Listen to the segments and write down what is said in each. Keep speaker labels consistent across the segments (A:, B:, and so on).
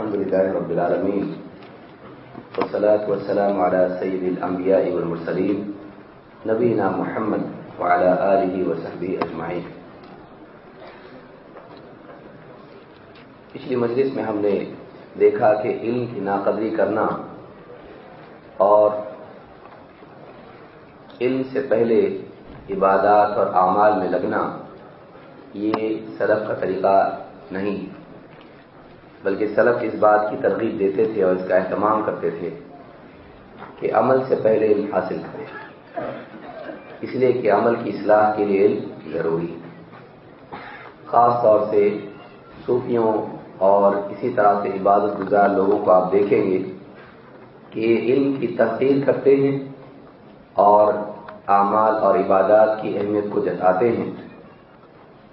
A: الحمد لله رب العالمين. والصلاة والسلام على سيد الأنبياء والمرسلين نبينا محمد وعلى آله وصحبه أجمعين. پچھلی مجلس میں ہم نے دیکھا کہ علم کی ناقدری کرنا اور علم سے پہلے عبادات اور اعمال میں لگنا یہ سلف کا طریقہ نہیں۔ بلکہ سلف اس بات کی ترغیب دیتے تھے اور اس کا اہتمام کرتے تھے کہ عمل سے پہلے علم حاصل کرے اس لیے کہ عمل کی اصلاح کے لیے علم ضروری۔ ہے خاص طور سے صوفیوں اور اسی طرح سے عبادت گزار لوگوں کو آپ دیکھیں گے کہ علم کی تحقیر کرتے ہیں اور اعمال اور عبادات کی اہمیت کو جتاتے ہیں۔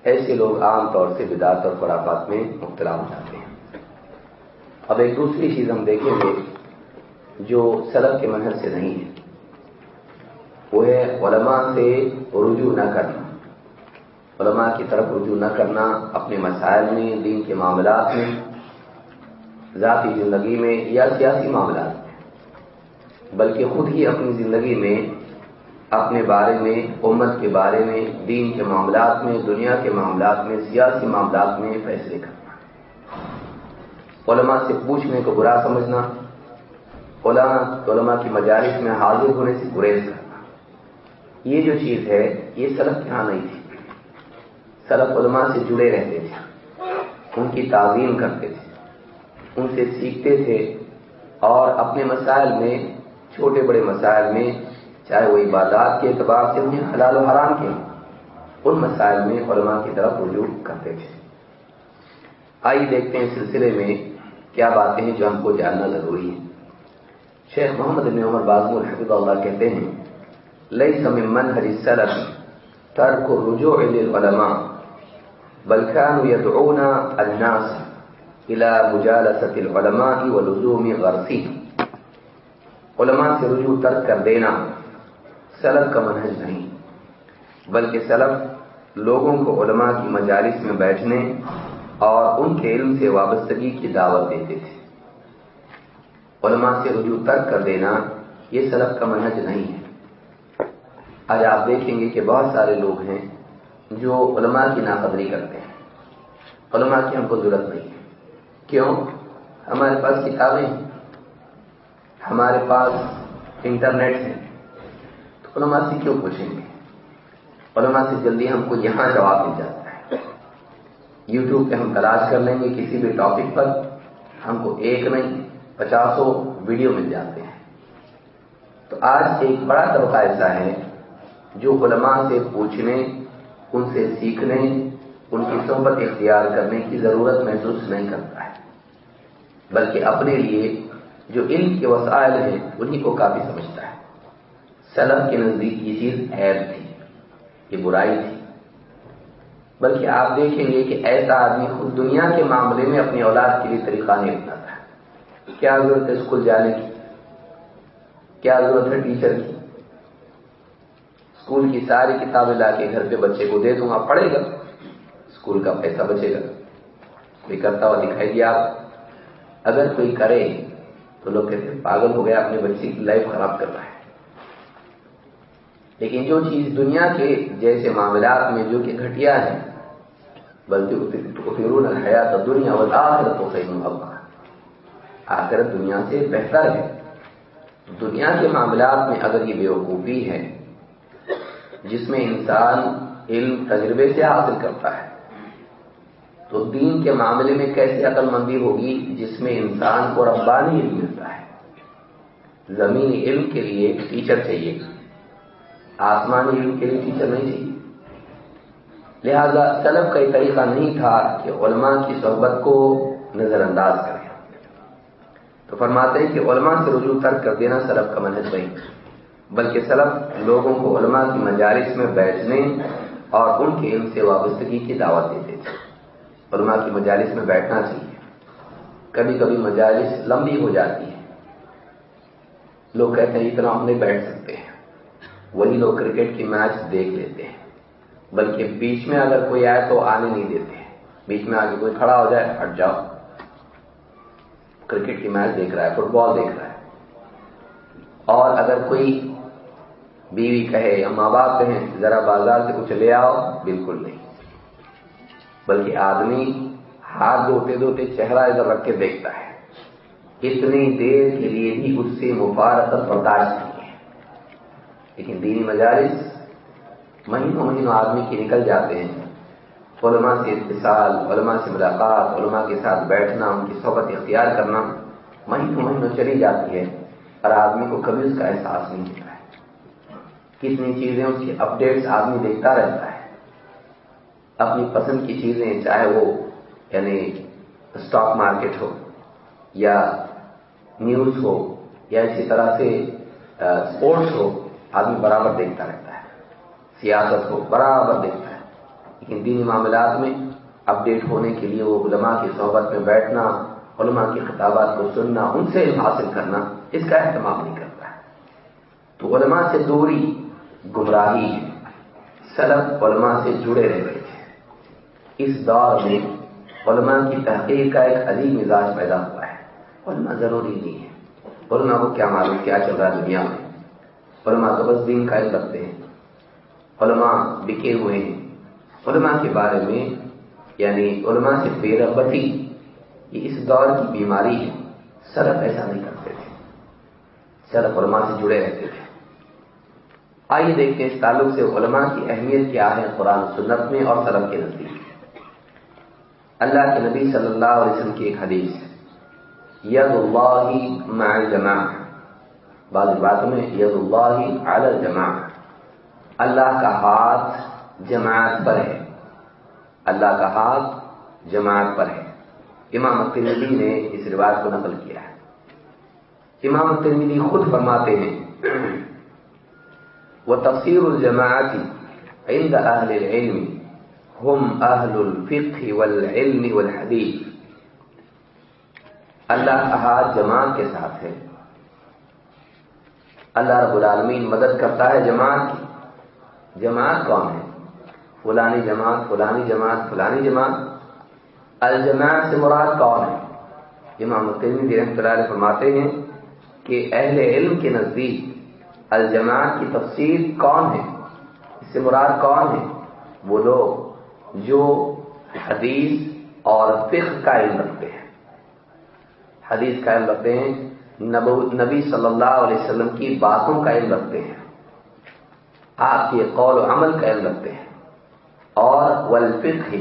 A: ایسے لوگ عام طور سے بدعت اور خرافات میں مبتلا ہو جاتے ہیں۔ اب ایک دوسری چیز ہم دیکھیں گے جو سلب کے منحص سے نہیں ہے۔ وہ ہے علماء سے رجوع نہ کرنا۔ علماء کی طرف رجوع نہ کرنا اپنے مسائل میں، دین کے معاملات میں، ذاتی زندگی میں یا سیاسی معاملات میں۔ بلکہ خود ہی اپنی زندگی میں، اپنے بارے میں، امت کے بارے میں، دین کے معاملات میں، دنیا کے معاملات میں، سیاسی معاملات میں فیصلے کرنا۔ علماء سے پوچھنے کو برا سمجھنا، علماء علماء کی مجالس میں حاضر ہونے سے گریز کرنا۔ یہ جو چیز ہے، یہ سلف یہاں نہیں تھی۔ سلف علماء سے جڑے رہتے تھے۔ ان کی تعظیم کرتے تھے۔ ان سے سیکھتے تھے۔ اور اپنے مسائل میں، چھوٹے بڑے مسائل میں، چاہے وہ عبادات کے اعتبار سے انہیں حلال و حرام کے، ان مسائل میں علماء کی طرف رجوع کرتے تھے۔ آئیے دیکھتے ہیں سلسلے میں کیا باتیں ہیں جو ہم کو جاننا ضروری ہے شیخ محمد بن عمر بازم الحمد اللہ کہتے ہیں لئی سمن ہری سلف ترک رجوع العلماء بلکان يدعون الناس الى مجالسة العلماء ولزوم غرسی علماء سے رجوع ترک کر دینا سلف کا منہج نہیں، بلکہ سلف لوگوں کو علماء کی مجالس میں بیٹھنے اور ان کے علم سے وابستگی کی دعوت دیتے تھے۔ علماء سے رجوع ترک کر دینا یہ سلف کا منہج نہیں ہے۔ آج آپ دیکھیں گے کہ بہت سارے لوگ ہیں جو علماء کی ناقدری کرتے ہیں۔ علماء کی ہم کو ضرورت نہیں ہے۔ کیوں؟ ہمارے پاس کتابیں ہیں۔ ہمارے پاس انٹرنیٹ ہے۔ تو علماء سے کیوں پوچھیں گے؟ علماء سے جلدی ہم کو یہاں جواب مل جاتا ہے۔ یوٹیوب پہ ہم تلاش کر لیں گے کسی بھی ٹاپک پر، ہم کو ایک نہیں پچاسوں ویڈیو مل جاتے ہیں۔ تو آج ایک بڑا طبقہ ایسا ہے جو علماء سے پوچھنے، ان سے سیکھنے، ان کی صحبت اختیار کرنے کی ضرورت محسوس نہیں کرتا ہے۔ بلکہ اپنے لیے جو علم کے وسائل ہیں، انہی کو کافی سمجھتا ہے۔ سلب کے نزدیک یہ چیز عیب تھی، یہ برائی تھی۔ بلکہ آپ دیکھیں گے کہ ایسا آدمی خود دنیا کے معاملے میں اپنی اولاد کے لیے طریقہ نہیں اپناتا ہے۔ کیا ضرورت ہے اسکول جانے کی؟ کیا ضرورت ہے ٹیچر کی؟ اسکول کی ساری کتابیں لا کے گھر پہ بچے کو دے دوں گا پڑھے گا۔ اسکول کا پیسہ بچے گا۔ کوئی کرتا ہوا دکھائی دیا آپ۔ اگر کوئی کرے تو لوگ کہتے ہیں، پاگل ہو گیا اپنے بچے کی لائف خراب کر رہا ہے۔ لیکن جو چیز دنیا کے جیسے معاملات میں جو کہ گھٹیا ہے، بلکہ الحیات دنیا و آخرت تو صحیح محبت آخرت دنیا سے بہتر ہے۔ دنیا کے معاملات میں اگر یہ بیوقوفی ہے، جس میں انسان علم تجربے سے حاصل کرتا ہے، تو دین کے معاملے میں کیسی عقل مندی ہوگی جس میں انسان کو ربانی علم ملتا ہے؟ زمینی علم کے لیے ایک ٹیچر چاہیے۔ آسمانی علم کے لیے ٹیچر نہیں چاہیے لہذا طلب کا یہ طریقہ نہیں تھا کہ علماء کی صحبت کو نظر انداز کریں۔ تو فرماتے ہیں کہ علماء سے رجوع ترک کر دینا سلب کا منحص نہیں، بلکہ سلب لوگوں کو علماء کی مجالس میں بیٹھنے اور ان کے علم سے وابستگی کی دعوت دیتے تھے۔ علماء کی مجالس میں بیٹھنا چاہیے۔ کبھی کبھی مجالس لمبی ہو جاتی ہے۔ لوگ کہتے ہیں اتنا ہم نہیں بیٹھ سکتے۔ وہی لوگ کرکٹ کی میچ دیکھ لیتے ہیں۔ بلکہ بیچ میں اگر کوئی آئے تو آنے نہیں دیتے ہیں۔ بیچ میں آگے کوئی کھڑا ہو جائے، ہٹ جاؤ۔ کرکٹ کی میچ دیکھ رہا ہے، فٹ بال دیکھ رہا ہے۔ اور اگر کوئی بیوی کہے یا ماں باپ کہیں، ذرا بازار سے کچھ لے آؤ، بالکل نہیں۔ بلکہ آدمی ہاتھ دھوتے دھوتے چہرہ ادھر رکھ کے دیکھتا ہے۔ اتنی دیر کے لیے بھی اس سے مفارقت برداشت لیکن دینی مجالس مہینوں مہینوں آدمی کے نکل جاتے ہیں۔ علماء سے اتصال، علماء سے ملاقات، علماء کے ساتھ بیٹھنا، ان کی صحبت اختیار کرنا مہینوں مہینوں چلی جاتی ہے اور آدمی کو کبھی اس کا احساس نہیں ہوتا ہے۔ کتنی چیزیں اس کی اپڈیٹس آدمی دیکھتا رہتا ہے۔ اپنی پسند کی چیزیں، چاہے وہ یعنی اسٹاک مارکیٹ ہو یا نیوز ہو یا اسی طرح سے اسپورٹس ہو آدمی برابر دیکھتا رہتا ہے۔ سیاست ہو برابر دیکھتا ہے۔ لیکن دینی معاملات میں اپڈیٹ ہونے کے لیے وہ علماء کی صحبت میں بیٹھنا، علماء کی خطابات کو سننا، ان سے علم حاصل کرنا، اس کا اہتمام نہیں کرتا ہے۔ تو علماء سے دوری گمراہی ہے۔ سلب علماء سے جڑے رہ گئے تھے اس دور میں علماء کی تحقیق کا ایک عظیم مزاج پیدا ہوا ہے۔ علماء ضروری نہیں ہے۔ علماء کو کیا معلوم کیا چل رہا ہے دنیا میں؟ علماء تو بس دین کا رکھتے ہیں۔ علماء بکے ہوئے ہیں۔ علماء کے بارے میں یعنی علماء سے بے رغبتی، یہ اس دور کی بیماری ہے۔ سرف ایسا نہیں کرتے تھے۔ سرف علماء سے جڑے رہتے تھے۔ آئیے دیکھتے ہیں اس تعلق سے علماء کی اہمیت کیا ہے قرآن سنت میں اور سرف کے نزدیک۔ اللہ کے نبی صلی اللہ علیہ وسلم کی ایک حدیث ید اللہ مع الجماع بعض باتوں میں ید اللہ علی الجماع، اللہ کا ہاتھ جماعت پر ہے۔ اللہ کا ہاتھ جماعت پر ہے۔ امام ترمیدی نے اس رواج کو نقل کیا ہے۔ امام ترمیدی خود فرماتے ہیں وہ تفسیر الجماعتی عند اہل العلم ہم اہل الفقہ والعلم والحدیث۔ اللہ کا ہاتھ جماعت کے ساتھ ہے۔ اللہ رب العالمین مدد کرتا ہے جماعت کی۔ جماعت کون ہے؟ فلانی جماعت فلانی جماعت فلانی جماعت۔ الجماعت سے مراد کون ہے؟ امام القیمی رحمۃ اللہ علیہ فرماتے ہیں کہ اہل علم کے نزدیک الجماعت کی تفسیر کون ہے؟ اس سے مراد کون ہے؟ وہ لوگ جو حدیث اور فقہ کا علم رکھتے ہیں۔ حدیث کا علم رکھتے ہیں نبی صلی اللہ علیہ وسلم کی باتوں کا علم رکھتے ہیں۔ آپ کے قول و عمل کا علم رکھتے ہیں۔ اور والفقہ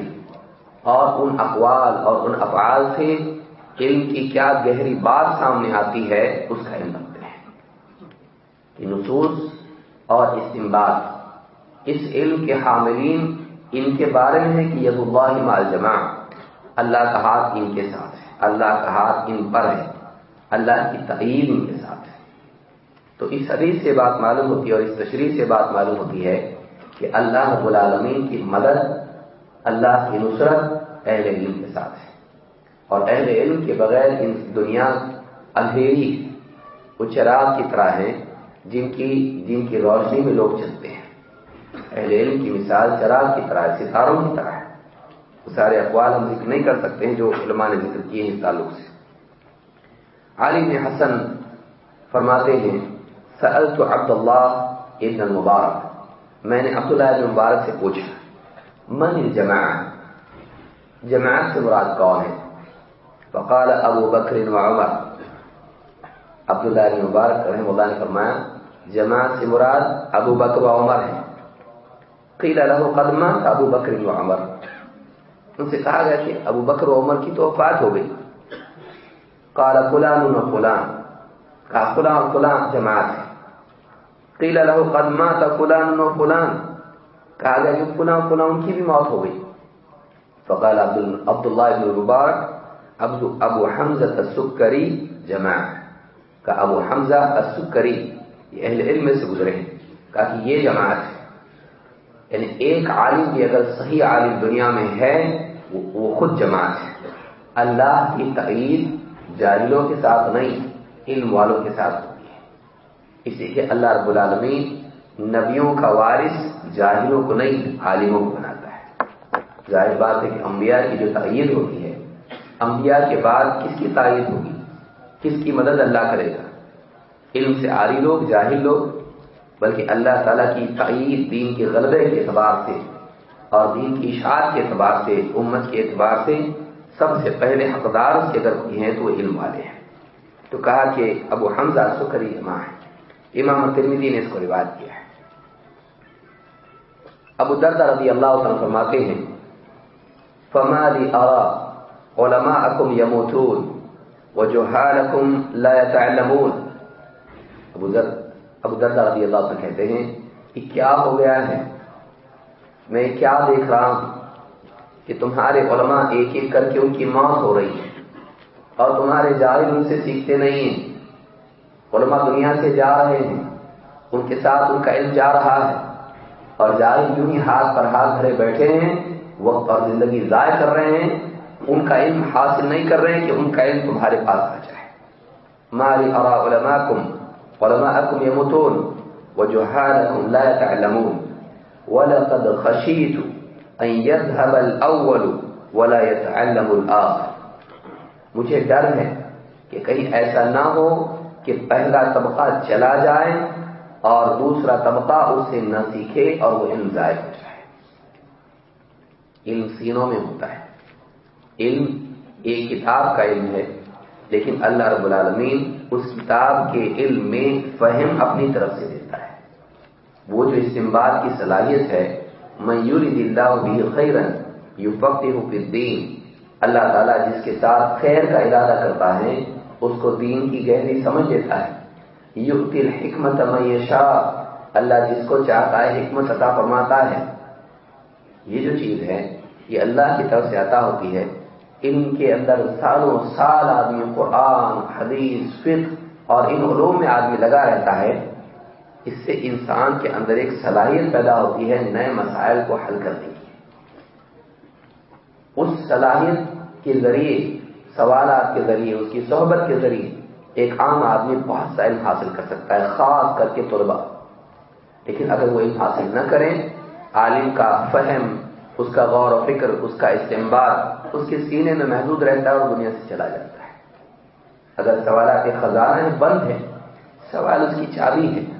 A: اور ان اقوال اور ان افعال سے علم کی کیا گہری بات سامنے آتی ہے، اس کا علم رکھتے ہیں۔ کہ نصوص اور استمباد اس علم کے حاملین ان کے بارے میں ہے کہ ید اللہ مال جمع اللہ کا ہاتھ ان کے ساتھ ہے۔ اللہ کا ہاتھ ان پر ہے۔ اللہ کی تعین ان کے ساتھ ہے۔ تو اس حدیث سے بات معلوم ہوتی ہے اور اس تشریح سے بات معلوم ہوتی ہے کہ اللہ رب العالمین کی مدد، اللہ کی نصرت اہل علم کے ساتھ ہے۔ اور اہل علم کے بغیر ان دنیا اندھیری وہ چراغ کی طرح ہیں، جن کی جن کی روشنی میں لوگ چلتے ہیں۔ اہل علم کی مثال چراغ کی طرح ہے، ستاروں کی طرح ہے۔ وہ سارے اقوال ہم ذکر نہیں کر سکتے ہیں جو علماء نے ذکر کیے ہیں اس تعلق سے۔ عالم حسن فرماتے ہیں سأل تو عبد اللہ ابن المبارک، میں نے عبداللہ ابن مبارک سے پوچھا، من الجماعت جماعت سے مراد کون ہے؟ فقال ابو بکر و عمر۔ عبداللہ ابن مبارک رحم اللہ نے فرمایا، جماعت سے مراد ابو بکر و عمر ہے۔ قیل له قدمہ ابو بکر و عمر۔ ان سے کہا گیا کہ ابو بکر و عمر کی تو وفات ہو گئی۔ کالا فلان و فلان. کہا، فلان فلان جماعت ہے. قیل له، قد مات فلان و فلان. کہا گیا کہ فلان فلان، ان کی بھی موت ہو گئی. فقال عبد اللہ ابن مبارک، ابو حمزہ السکری جماعت. کہا، ابو حمزہ السکری، یہ اہل علم سے گزرے ہیں. کہا کہ یہ جماعت ہے۔ یعنی ایک عالم بھی اگر صحیح عالم دنیا میں ہے، وہ خود جماعت ہے۔ اللہ کی تعید جاہلوں کے ساتھ نہیں، علم والوں کے ساتھ ہوتی ہے۔ اسی لیے اللہ رب العالمین نبیوں کا وارث جاہلوں کو نہیں، عالموں کو بناتا ہے۔ ظاہر بات ہے کہ انبیاء کی جو تعید ہوتی ہے، انبیاء کے بعد کس کی تعید ہوگی؟ کس کی مدد اللہ کرے گا؟ علم سے آری لوگ، جاہل لوگ، بلکہ اللہ تعالیٰ کی تعید دین کے غلبے کے اعتبار سے اور دین کی اشاعت کے اعتبار سے، امت کے اعتبار سے سب سے پہلے حقدار کے اگر کوئی ہیں تو وہ علم والے ہیں۔ تو کہا کہ ابو حمزہ سکری امام ہے۔ امام ترمیدی نے اس کو روایت کیا ہے۔ ابو دردہ رضی اللہ عنہ فرماتے ہیں، فما لی ارا علماءکم یموتون وجہالکم لا يتعلمون ابو در ابو دردہ رضی اللہ عنہ کہتے ہیں کہ کیا ہو گیا ہے؟ میں کیا دیکھ رہا ہوں؟ کہ تمہارے علماء ایک ایک کر کے ان کی موت ہو رہی ہے اور تمہارے جاہل ان سے سیکھتے نہیں ہیں۔ علماء دنیا سے جا رہے ہیں۔ ان کے ساتھ ان کا علم جا رہا ہے۔ اور جاہل یوں ہی ہاتھ پر ہاتھ بھرے بیٹھے ہیں، وقت اور زندگی ضائع کر رہے ہیں۔ ان کا علم حاصل نہیں کر رہے ہیں کہ ان کا علم تمہارے پاس آ جائے۔ ماری ارا علما کم علما کم یمتون وہ جو لا تعلمون۔ وَلَقَدْ أَن يَذْهَبَ الْأَوَّلُ وَلَا مجھے ڈر ہے کہ کہیں ایسا نہ ہو کہ پہلا طبقہ چلا جائے اور دوسرا طبقہ اسے نہ سیکھے اور وہ علم ضائع ہو جائے. علم سینوں میں ہوتا ہے. علم ایک کتاب کا علم ہے، لیکن اللہ رب العالمین اس کتاب کے علم میں فہم اپنی طرف سے دیتا ہے۔ وہ جو استعمال کی صلاحیت ہے میں یور بھی خیرن یو فخر ہوں دین اللہ تعالیٰ جس کے ساتھ خیر کا ارادہ کرتا ہے، اس کو دین کی گہری سمجھ دیتا ہے۔ یوتل حکمت شاہ اللہ جس کو چاہتا ہے، حکمت عطا فرماتا ہے۔ یہ جو چیز ہے، یہ اللہ کی طرف سے عطا ہوتی ہے۔ ان کے اندر سالوں سال آدمی قرآن، حدیث، فقہ اور ان علوم میں آدمی لگا رہتا ہے۔ اس سے انسان کے اندر ایک صلاحیت پیدا ہوتی ہے نئے مسائل کو حل کرنے کی۔ اس صلاحیت کے ذریعے، سوالات کے ذریعے، اس کی صحبت کے ذریعے ایک عام آدمی بہت سا علم حاصل کر سکتا ہے، خاص کر کے طلبا۔ لیکن اگر وہ علم حاصل نہ کریں، عالم کا فہم، اس کا غور و فکر، اس کا استعمال اس کے سینے میں محدود رہتا ہے اور دنیا سے چلا جاتا ہے۔ اگر سوالات کے خزانہ بند ہیں، سوال اس کی چابی ہے۔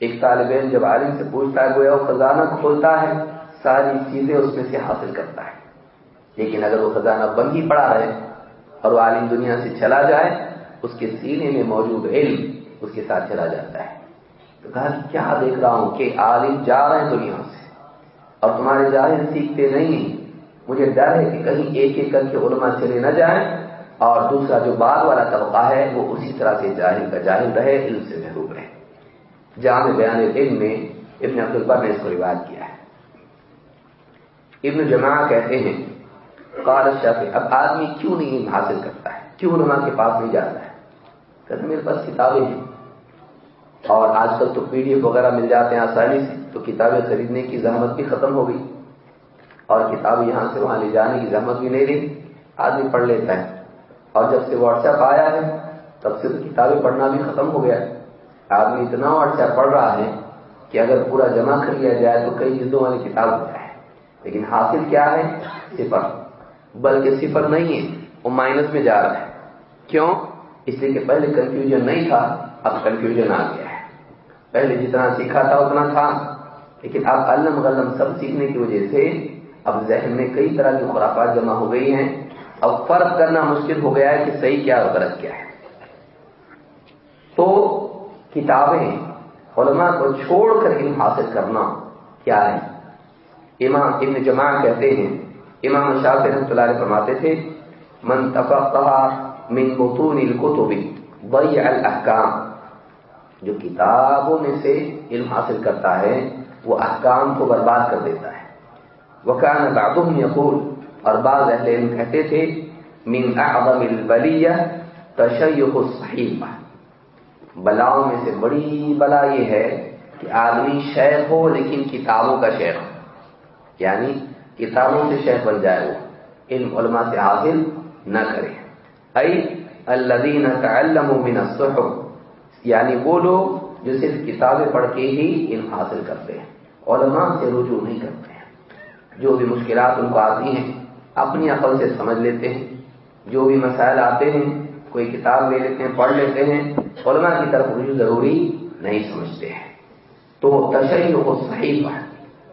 A: ایک طالب علم جب عالم سے پوچھتا ہے، گویا وہ خزانہ کھولتا ہے؟ ساری چیزیں اس میں سے حاصل کرتا ہے۔ لیکن اگر وہ خزانہ بند ہی پڑا رہے اور وہ عالم دنیا سے چلا جائے، اس کے سینے میں موجود علم اس کے ساتھ چلا جاتا ہے۔ تو کہا کہ کیا دیکھ رہا ہوں کہ عالم جا رہے ہیں دنیا سے اور تمہارے جاہل سیکھتے نہیں مجھے ڈر ہے کہ کہیں ایک ایک کر کے علماء چلے نہ جائیں اور دوسرا جو بعد والا طبقہ ہے، وہ اسی طرح سے جاہل کا جاہل رہے، علم سے محروب رہے جامع بیان علم میں ابن عبد البر نے اس کو روایت کیا ہے۔ ابن جماع کہتے ہیں، قال الشافعی، اب آدمی کیوں نہیں علم حاصل کرتا ہے؟ کیوں علماء کے پاس نہیں جاتا ہے؟ کہتے میرے پاس کتابیں ہیں۔ اور آج کل تو پی ڈی ایف وغیرہ مل جاتے ہیں آسانی سے، تو کتابیں خریدنے کی زحمت بھی ختم ہو گئی۔ اور کتاب یہاں سے وہاں لے جانے کی زحمت بھی نہیں رہی۔ آدمی پڑھ لیتا ہے۔ اور جب سے واٹس ایپ آیا ہے، تب سے تو کتابیں پڑھنا بھی ختم ہو گیا ہے۔ آدمی اتنا اچھا پڑھ رہا ہے کہ اگر پورا جمع کر لیا جائے تو کئی جلدوں والی کتاب ہو جائے۔ لیکن حاصل کیا ہے؟ صفر۔ بلکہ صفر نہیں ہے، وہ مائنس میں جا رہا ہے۔ کیوں؟ اس لیے کہ پہلے کنفیوژن نہیں تھا، اب کنفیوژن آ گیا ہے۔ پہلے جتنا سیکھا تھا، اتنا تھا۔ لیکن اب علم غلم سب سیکھنے کی وجہ سے اب ذہن میں کئی طرح کی خرافات جمع ہو گئی ہیں۔ اب فرق کرنا مشکل ہو گیا ہے کہ صحیح کیا اور غلط کیا ہے۔ تو کتابیں علماء کو چھوڑ کر علم حاصل کرنا کیا ہے؟ امام ابن جماع کہتے ہیں، امام شاہ رحمۃ اللہ علیہ فرماتے تھے، من تفقہ من بطون الكتب ضيع الاحکام جو کتابوں میں سے علم حاصل کرتا ہے، وہ احکام کو برباد کر دیتا ہے۔ وكان بعضهم يقول اور بعض اہل علم کہتے تھے، من اعظم البلیہ تشیخ الصحیفہ بلاؤں میں سے بڑی بلا یہ ہے کہ آدمی شیخ ہو لیکن کتابوں کا شیخ ہو۔ یعنی کتابوں سے شیخ بن جائے وہ۔ علم علماء سے حاصل نہ کرے۔ الدین تعلم من الصحف۔ یعنی وہ لوگ جو صرف کتابیں پڑھ کے ہی علم حاصل کرتے ہیں۔ علماء سے رجوع نہیں کرتے ہیں۔ جو بھی مشکلات ان کو آتی ہیں، اپنی عقل سے سمجھ لیتے ہیں۔ جو بھی مسائل آتے ہیں، کوئی کتاب لے لیتے ہیں، پڑھ لیتے ہیں علماء کی طرف رجوع ضروری نہیں سمجھتے ہیں۔ تو تشریح کو صحیح پڑھ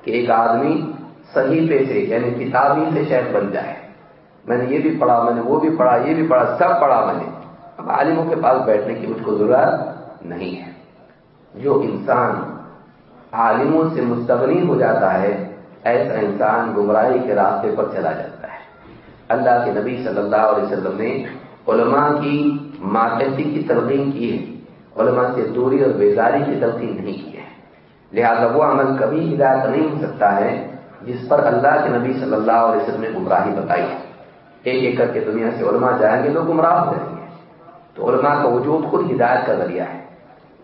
A: کہ ایک آدمی صحیفے سے یعنی کتابی سے شہر بن جائے۔ میں نے یہ بھی پڑھا، میں نے وہ بھی پڑھا، یہ بھی پڑھا، سب پڑھا میں نے۔ اب عالموں کے پاس بیٹھنے کی مجھ کو ضرورت نہیں ہے۔ جو انسان عالموں سے مستغنی ہو جاتا ہے، ایسا انسان گمراہی کے راستے پر چلا جاتا ہے۔ اللہ کے نبی صلی اللہ علیہ وسلم نے علماء کی ماتحتی کی تلقین کی ہے، علماء سے دوری اور بیداری کی تلقین نہیں کی ہے۔ لہذا وہ عمل کبھی ہدایت نہیں ہو سکتا ہے، جس پر اللہ کے نبی صلی اللہ علیہ وسلم نے گمراہی بتائی ہے۔ ایک ایک کر کے دنیا سے علماء جائیں گے، لوگ گمراہ ہو جائیں گے۔ تو علماء کا وجود خود ہدایت کا ذریعہ ہے۔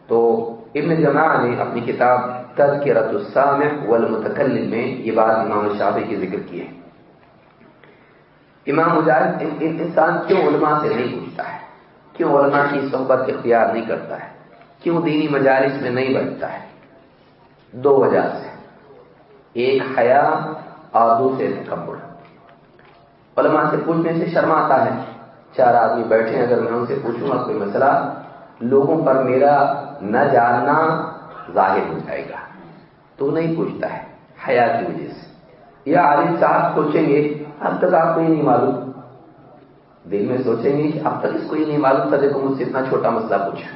A: تو ابن جماع نے اپنی کتاب تذکرت السامع والمتکلم میں یہ بات امام شافعی کی ذکر کی ہے۔ امام مجاہد انسان کیوں علماء سے نہیں پوچھتا ہے؟ کیوں علماء کی صحبت اختیار نہیں کرتا ہے؟ کیوں دینی مجالس میں نہیں بیٹھتا ہے؟ دو وجہ سے۔ ایک حیا، اور دوسرے تکبر۔ علماء سے پوچھنے سے شرما آتا ہے۔ چار آدمی بیٹھے اگر میں ان سے پوچھوں گا کوئی مسئلہ، لوگوں پر میرا نہ جاننا ظاہر ہو جائے گا۔ تو نہیں پوچھتا ہے، حیا کی وجہ سے۔ یا عالم صاحب سوچیں گے، اب تک آپ کو یہ نہیں معلوم۔ دل میں سوچیں گے کہ اب تک اس کو یہ نہیں معلوم تھا، دیکھو مجھ سے اتنا چھوٹا مسئلہ پوچھا۔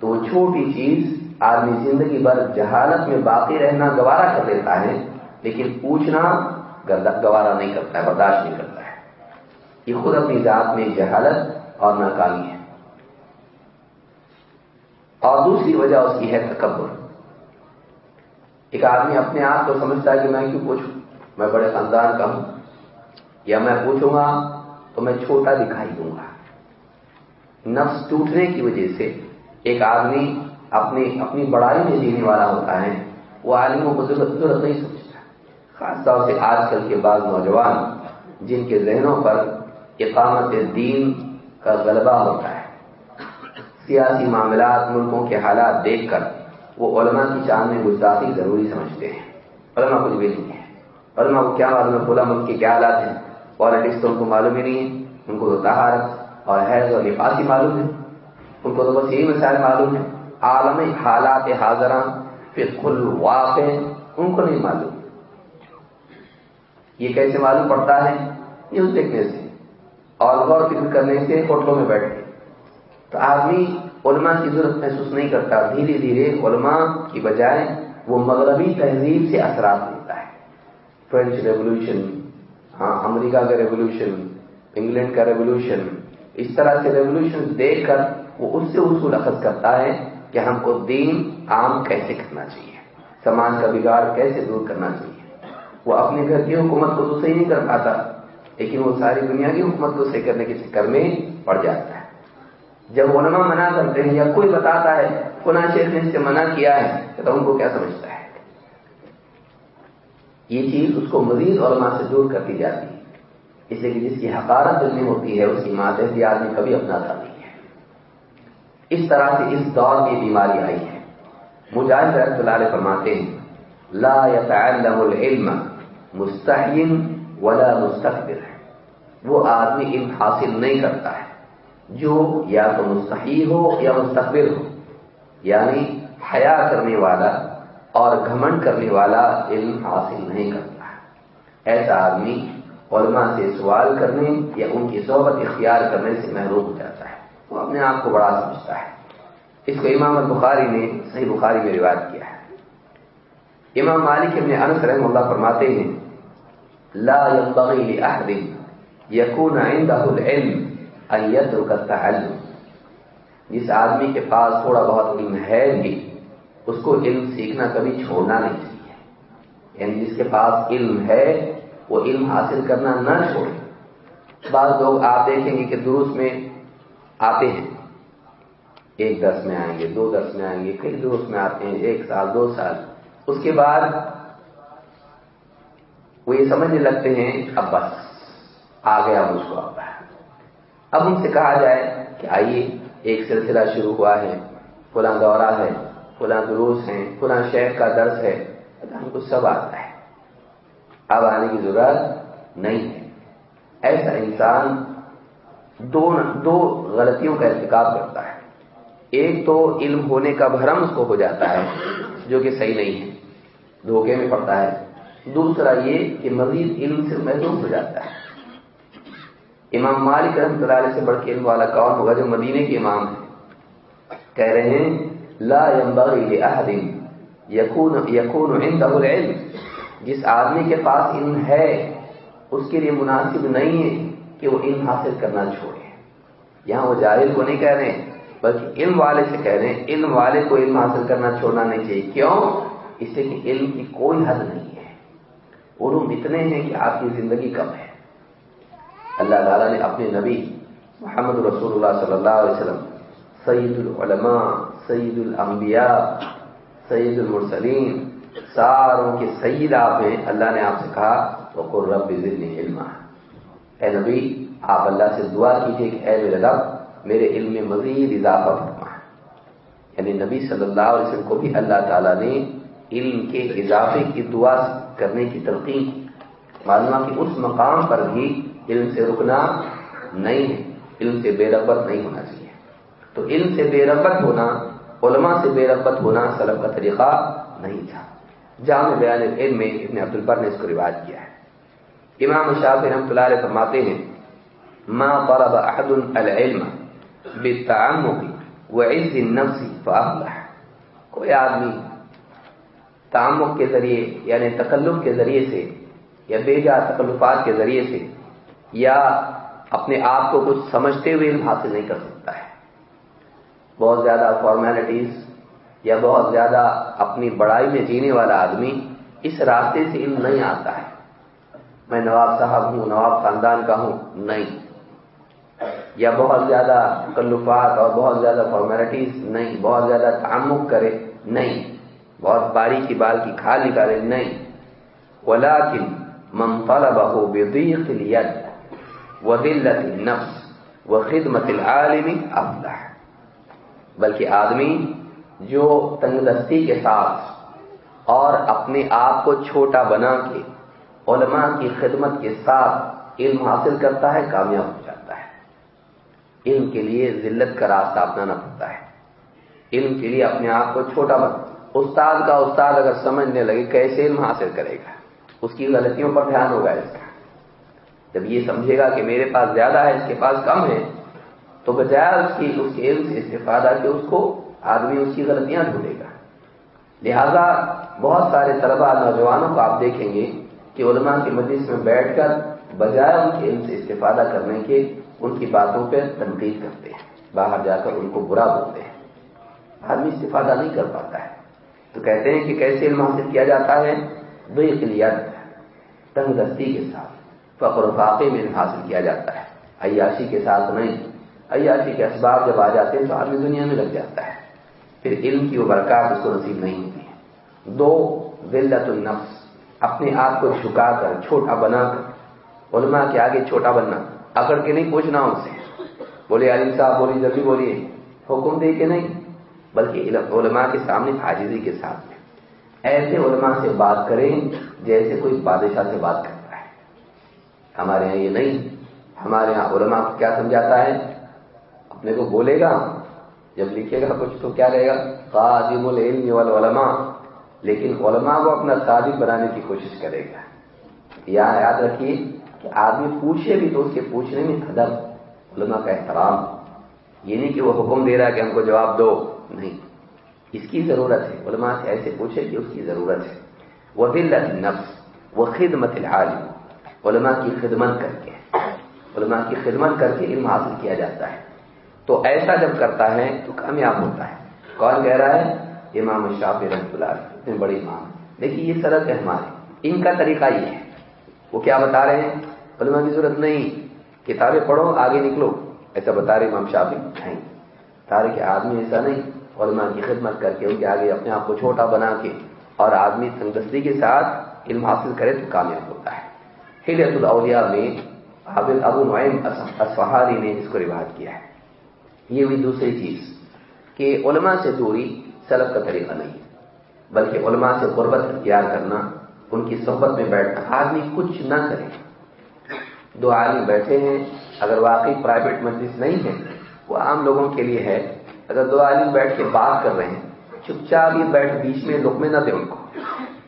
A: تو وہ چھوٹی چیز آدمی زندگی بھر جہالت میں باقی رہنا گوارا کر لیتا ہے، لیکن پوچھنا گوارا نہیں کرتا ہے برداشت نہیں کرتا ہے۔ یہ خود اپنی ذات میں جہالت اور ناکامی ہے۔ اور دوسری وجہ اس کی ہے تکبر۔ ایک آدمی اپنے آپ کو سمجھتا ہے کہ میں کیوں پوچھوں؟ میں بڑے خاندان کا ہوں۔ یا میں پوچھوں گا تو میں چھوٹا دکھائی دوں گا۔ نفس ٹوٹنے کی وجہ سے ایک آدمی اپنی اپنی بڑائی میں جینے والا ہوتا ہے، وہ عالموں کو ضرورت نہیں سمجھتا خاص طور سے آج کل کے بعض نوجوان جن کے ذہنوں پر اقامت دین کا غلبہ ہوتا ہے۔ سیاسی معاملات ملکوں کے حالات دیکھ کر وہ علماء کی چاند میں گزراتی ضروری سمجھتے ہیں۔ علماء کچھ بھی نہیں ہے علماء کو کیا معلوم ہے؟ بولا ملک کے کیا حالات ہیں؟ پالیٹکس تو ان کو معلوم ہی نہیں ہے، ان کو تو تہارت اور حیض اور نفاسی معلوم ہے۔ ان کو تو بس یہی مسائل معلوم ہے عالمی حالات حاضرہ پھر کل واقع ان کو نہیں معلوم۔ یہ کیسے معلوم پڑتا ہے؟ نیوز دیکھنے سے۔ اور غور فکر کرنے سے ہوٹلوں میں بیٹھ کے۔ تو آدمی علماء کی ضرورت محسوس نہیں کرتا۔ دھیرے دھیرے علماء کی بجائے وہ مغربی تہذیب سے اثرات لیتا ہے۔ فرینچ ریولیوشن ہاں امریکہ کا ریولیوشن انگلینڈ کا ریولیوشن اس طرح سے ریولیوشن دیکھ کر وہ اس سے اصول اخذ کرتا ہے کہ ہم کو دین عام کیسے کرنا چاہیے، سماج کا بگاڑ کیسے دور کرنا چاہیے۔ وہ اپنے گھر کی حکومت کو تو صحیح نہیں کر پاتا، لیکن وہ ساری دنیا کی حکومت کو صحیح کرنے کے چکر میں پڑ جاتا ہے۔ جب علماء منع کرتے ہیں یا کوئی بتاتا ہے فنا شیخ نے اس سے منع کیا ہے، تو ان کو کیا سمجھتا ہے؟ یہ چیز اس کو مزید علماء سے دور کرتی جاتی ہے۔ اس لیے کہ جس کی حقارت دل میں ہوتی ہے، اس کی ماتحتی آدمی کبھی اپناتا نہیں ہے۔ اس طرح سے اس دور میں بیماری آئی ہے۔ مجاہد رحمت اللہ علیہ فرماتے ہیں، لا يتعلم العلم مستحین ولا مستقبر ہے۔ وہ آدمی علم حاصل نہیں کرتا ہے۔ جو یا تو مستحیل ہو یا مستقبل ہو یعنی حیا کرنے والا اور گھمنڈ کرنے والا علم حاصل نہیں کرتا ایسا آدمی علماء سے سوال کرنے یا ان کی صحبت اختیار کرنے سے محروم ہو جاتا ہے۔ وہ اپنے آپ کو بڑا سمجھتا ہے۔ اس کو امام البخاری نے صحیح بخاری میں روایت کیا ہے۔ امام مالک ابن انس رحم اللہ فرماتے ہیں، لا ينبغي لأحد يكون عنده العلم ان يترك التعلم۔ جس آدمی کے پاس تھوڑا بہت علم ہے بھی اس کو علم سیکھنا کبھی چھوڑنا نہیں چاہیے۔ یعنی جس کے پاس علم ہے، وہ علم حاصل کرنا نہ چھوڑے۔ بعض لوگ آپ دیکھیں گے کہ دروس میں آتے ہیں۔ ایک درس میں آئیں گے، دو درس میں آئیں گے کئی دروس میں آتے ہیں، ایک سال، دو سال۔ اس کے بعد وہ یہ سمجھنے لگتے ہیں، اب بس، آ گیا مجھ کو اب۔ اب ان سے کہا جائے کہ آئیے، ایک سلسلہ شروع ہوا ہے، فلاں دورہ ہے۔ فلاں دروس ہیں، فلاں شہر کا درس ہے ہم کو سب آتا ہے۔ اب آنے کی ضرورت نہیں ہے۔ ایسا انسان دو دو غلطیوں کا ارتکاب کرتا ہے۔ ایک تو علم ہونے کا بھرم اس کو ہو جاتا ہے، جو کہ صحیح نہیں ہے۔ دھوکے میں پڑتا ہے۔ دوسرا یہ کہ مزید علم سے محدود ہو جاتا ہے۔ امام مالک رحمۃ اللہ علیہ سے بڑھ کے علم والا کون ہوگا جو مدینے کے امام ہے کہہ رہے ہیں لا ينبغي لاحد يكون يكون عنده العلم. جس آدمی کے پاس علم ہے، اس کے لیے مناسب نہیں ہے کہ وہ علم حاصل کرنا چھوڑے۔ یہاں وہ جاہل کو نہیں کہہ رہے ہیں، بلکہ علم والے سے کہہ رہے ہیں، علم والے کو علم حاصل کرنا چھوڑنا نہیں چاہیے۔ کیوں؟ اس سے کہ علم کی کوئی حد نہیں ہے۔ علوم اتنے ہیں کہ آپ کی زندگی کم ہے۔ اللہ تعالیٰ نے اپنے نبی محمد رسول اللہ صلی اللہ علیہ وسلم سعید العلماء سعید الانبیاء سعید المرسلین، ساروں کے سعید آپ ہیں۔ اللہ نے آپ سے کہا وہ رب علما۔ اے نبی، آپ اللہ سے دعا کیجیے کہ اے میرے رب، میرے علم میں مزید اضافہ فرما۔ یعنی نبی صلی اللہ علیہ وسلم کو بھی اللہ تعالیٰ نے علم کے اضافے کی دعا کرنے کی تلقین معلوم کہ اس مقام پر بھی علم سے رکنا نہیں ہے، علم سے بے رغبت نہیں ہونا چاہیے۔ تو علم سے بے رغبت ہونا علماء سے بے رغبت ہونا سلب کا طریقہ نہیں تھا۔ جامع بیان علم میں ابن عبد البر نے اس کو رواج کیا ہے۔ امام شاف رحمۃ اللہ علیہ فرماتے ہیں، ما طلب احد العلم بالتعمق وعز النفس فافلح کوئی آدمی تعمق کے ذریعے یعنی تکلف کے ذریعے سے، یا بے جا تکلفات کے ذریعے سے، یا اپنے آپ کو کچھ سمجھتے ہوئے علم حاصل نہیں کر سکتا ہے۔ بہت زیادہ فارمیلٹیز یا بہت زیادہ اپنی بڑائی میں جینے والا آدمی اس راستے سے علم نہیں آتا ہے۔ میں نواب صاحب ہوں، نواب خاندان کا ہوں، نہیں۔ یا بہت زیادہ تکلفات اور بہت زیادہ فارمیلٹیز نہیں، بہت زیادہ تعمک کرے، نہیں۔ بہت باریکی بال کی کھال نکالے، نہیں۔ ولیکن من طلبه بضيق اليد وذلة النفس وخدمة العالم افلح بلکہ آدمی جو تنگدستی کے ساتھ اور اپنے آپ کو چھوٹا بنا کے علماء کی خدمت کے ساتھ علم حاصل کرتا ہے، کامیاب ہو جاتا ہے۔ علم کے لیے ذلت کا راستہ اپنانا پڑتا ہے۔ علم کے لیے اپنے آپ کو چھوٹا بنا۔ استاد کا استاد اگر سمجھنے لگے، کیسے علم حاصل کرے گا؟ اس کی غلطیوں پر دھیان ہوگا اس کا۔ جب یہ سمجھے گا کہ میرے پاس زیادہ ہے، اس کے پاس کم ہے تو بجائے اس کی اس کے علم سے استفادہ کہ اس کو آدمی اس کی غلطیاں ڈھونڈے گا۔ لہذا بہت سارے طلبا نوجوانوں کو آپ دیکھیں گے کہ علماء کی مجلس میں بیٹھ کر بجائے ان کے علم سے استفادہ کرنے کے ان کی باتوں پہ تنقید کرتے ہیں۔ باہر جا کر ان کو برا بولتے ہیں۔ آدمی استفادہ نہیں کر پاتا ہے۔ تو کہتے ہیں کہ کیسے علم حاصل کیا جاتا ہے؟ بے اقلیت تنگ دستی کے ساتھ، فخر و فاقے میں حاصل کیا جاتا ہے۔ عیاشی کے ساتھ نہیں۔ عیاشی کے اسباب جب آ جاتے ہیں تو آدمی دنیا میں لگ جاتا ہے۔ پھر علم کی وہ برکات اس کو نصیب نہیں ہوتی ہے۔ دو، ذلت النفس، اپنے آپ کو جھکا کر، چھوٹا بنا کر۔ علماء کے آگے چھوٹا بننا۔ اکڑ کے نہیں، پوچھنا ان سے۔ بولے علی صاحب بولی جلدی بولیے۔ حکم دے کے نہیں، بلکہ علماء کے سامنے، حاجزی کے ساتھ ایسے علماء سے بات کریں جیسے کوئی بادشاہ سے بات کرتا ہے۔ ہمارے یہاں یہ نہیں۔ ہمارے یہاں علماء کو کیا سمجھاتا ہے؟ اپنے کو بولے گا، جب لکھے گا کچھ تو کیا رہے گا؟ قادم العلم والعلماء۔ لیکن علماء کو اپنا صادق بنانے کی کوشش کرے گا۔ یہاں یاد رکھیے کہ آدمی پوچھے بھی تو اس کے پوچھنے میں ادب، علماء کا احترام۔ یہ نہیں کہ وہ حکم دے رہا ہے کہ ہم کو جواب دو، نہیں۔ اس کی ضرورت ہے۔ علماء سے ایسے پوچھے کہ اس کی ضرورت ہے۔ وہ دل نفس وہ خدمت العالم۔ علماء کی خدمت کر کے، علماء کی خدمت کر کے علم حاصل کیا جاتا ہے۔ تو ایسا جب کرتا ہے تو کامیاب ہوتا ہے۔ کون کہہ رہا ہے؟ امام شاف رحمۃ اللہ اتنے بڑی امام۔ دیکھیے یہ سرد ہے ہمارے۔ ان کا طریقہ یہ ہے۔ وہ کیا بتا رہے ہیں؟ علماء کی ضرورت نہیں۔ کتابیں پڑھو، آگے نکلو۔ ایسا بتا رہے امام شافی نہیں۔ تارے آدمی ایسا نہیں۔ علماء کی خدمت کر کے ان کے آگے اپنے آپ کو چھوٹا بنا کے اور آدمی تندرستی کے ساتھ علم حاصل کرے تو کامیاب ہوتا ہے۔ ہلیت الاولیاء میں حابل ابو نعیم اسفہاری نے اس کو رواج کیا ہے۔ یہ ہوئی دوسری چیز کہ علماء سے دوری سلب کا طریقہ نہیں بلکہ علماء سے قربت اختیار کرنا، ان کی صحبت میں بیٹھنا، آدمی کچھ نہ کرے۔ دو آدمی بیٹھے ہیں، اگر واقعی پرائیویٹ مجلس نہیں ہے، وہ عام لوگوں کے لیے ہے۔ اگر دو عالم بیٹھ کے بات کر رہے ہیں، چپ چاپ یہ بیٹھ بیچ میں لقمے نہ دیں ان کو،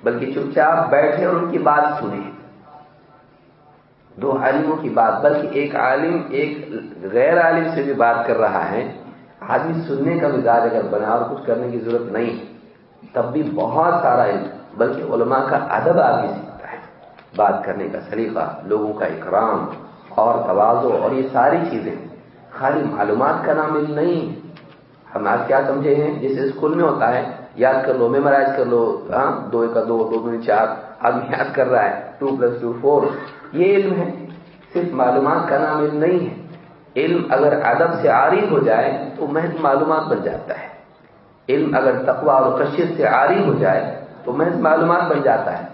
A: بلکہ چپ چاپ بیٹھے اور ان کی بات سنیں۔ دو عالموں کی بات، بلکہ ایک عالم، ایک غیر عالم سے بھی بات کر رہا ہے۔ آدمی سننے کا مزاج اگر بنا اور کچھ کرنے کی ضرورت نہیں، تب بھی بہت سارا علم، بلکہ علماء کا ادب آدمی سیکھتا ہے۔ بات کرنے کا سلیقہ، لوگوں کا اکرام اور توازو اور یہ ساری چیزیں۔ خالی معلومات کا نام علم نہیں۔ ہم آج کیا سمجھے ہیں؟ جیسے اسکول میں ہوتا ہے، یاد کر لو، میمورائز کر لو ہاں دو کا دو دو دو چار۔ آدمی یاد کر رہا ہے ٹو پلس ٹو فور یہ علم ہے، صرف معلومات کا نام علم نہیں ہے۔ علم اگر ادب سے عارف ہو جائے تو محض معلومات بن جاتا ہے۔ علم اگر تقوا اور کشیت سے عارف ہو جائے تو محض معلومات بن جاتا ہے۔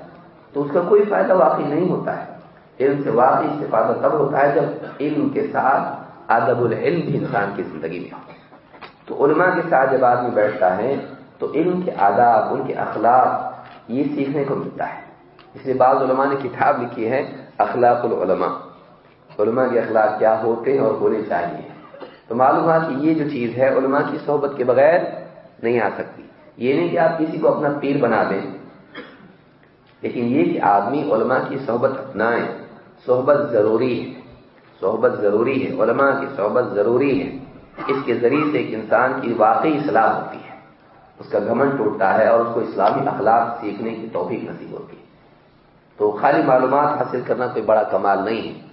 A: تو اس کا کوئی فائدہ واقعی نہیں ہوتا ہے۔ علم سے واقعی استفادہ تب ہوتا ہے جب علم کے ساتھ ادب العلم بھی انسان کی زندگی میں ہو۔ تو علماء کے ساتھ جب آدمی بیٹھتا ہے تو علم کے آداب، ان کے اخلاق، یہ سیکھنے کو ملتا ہے۔ اس لیے بعض علماء نے کتاب لکھی ہے اخلاق العلماء۔ علماء کے اخلاق کیا ہوتے ہیں اور ہونے چاہیے۔ تو معلوم ہوا کہ یہ جو چیز ہے علماء کی صحبت کے بغیر نہیں آ سکتی۔ یہ نہیں کہ آپ کسی کو اپنا پیر بنا دیں۔ لیکن یہ کہ آدمی علماء کی صحبت اپنائیں صحبت ضروری ہے۔ صحبت ضروری ہے۔ علماء کی صحبت ضروری ہے۔ اس کے ذریعے سے ایک انسان کی واقعی اصلاح ہوتی ہے۔ اس کا گمن ٹوٹتا ہے اور اس کو اسلامی اخلاق سیکھنے کی توفیق نصیب ہوتی ہے۔ تو خالی معلومات حاصل کرنا کوئی بڑا کمال نہیں ہے۔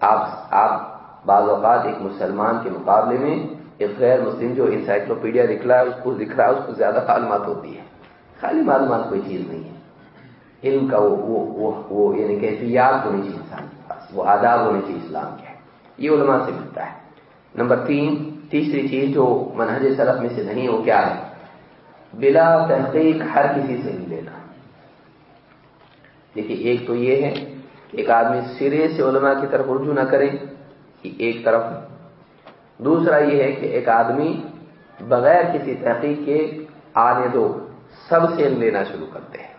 A: آپ آپ بعض اوقات ایک مسلمان کے مقابلے میں ایک غیر مسلم جو انسائکلوپیڈیا لکھ رہا ہے اس کو لکھ رہا ہے اس کو زیادہ معلومات ہوتی ہے خالی معلومات کوئی چیز نہیں ہے۔ علم کا وہ وہ وہ, وہ یعنی کیفیات ہونی چاہیے انسان کے پاس وہ آداب ہونے چاہیے اسلام کے۔ یہ علماء سے ملتا ہے۔ نمبر تین تیسری چیز جو منہج سلف میں سے نہیں وہ کیا ہے؟ بلا تحقیق ہر کسی سے نہیں لینا۔ دیکھیے، ایک تو یہ ہے کہ ایک آدمی سرے سے علماء کی طرف رجوع نہ کرے ایک طرف دوسرا یہ ہے کہ ایک آدمی بغیر کسی تحقیق کے آنے دو، سب سے لینا شروع کرتے ہیں۔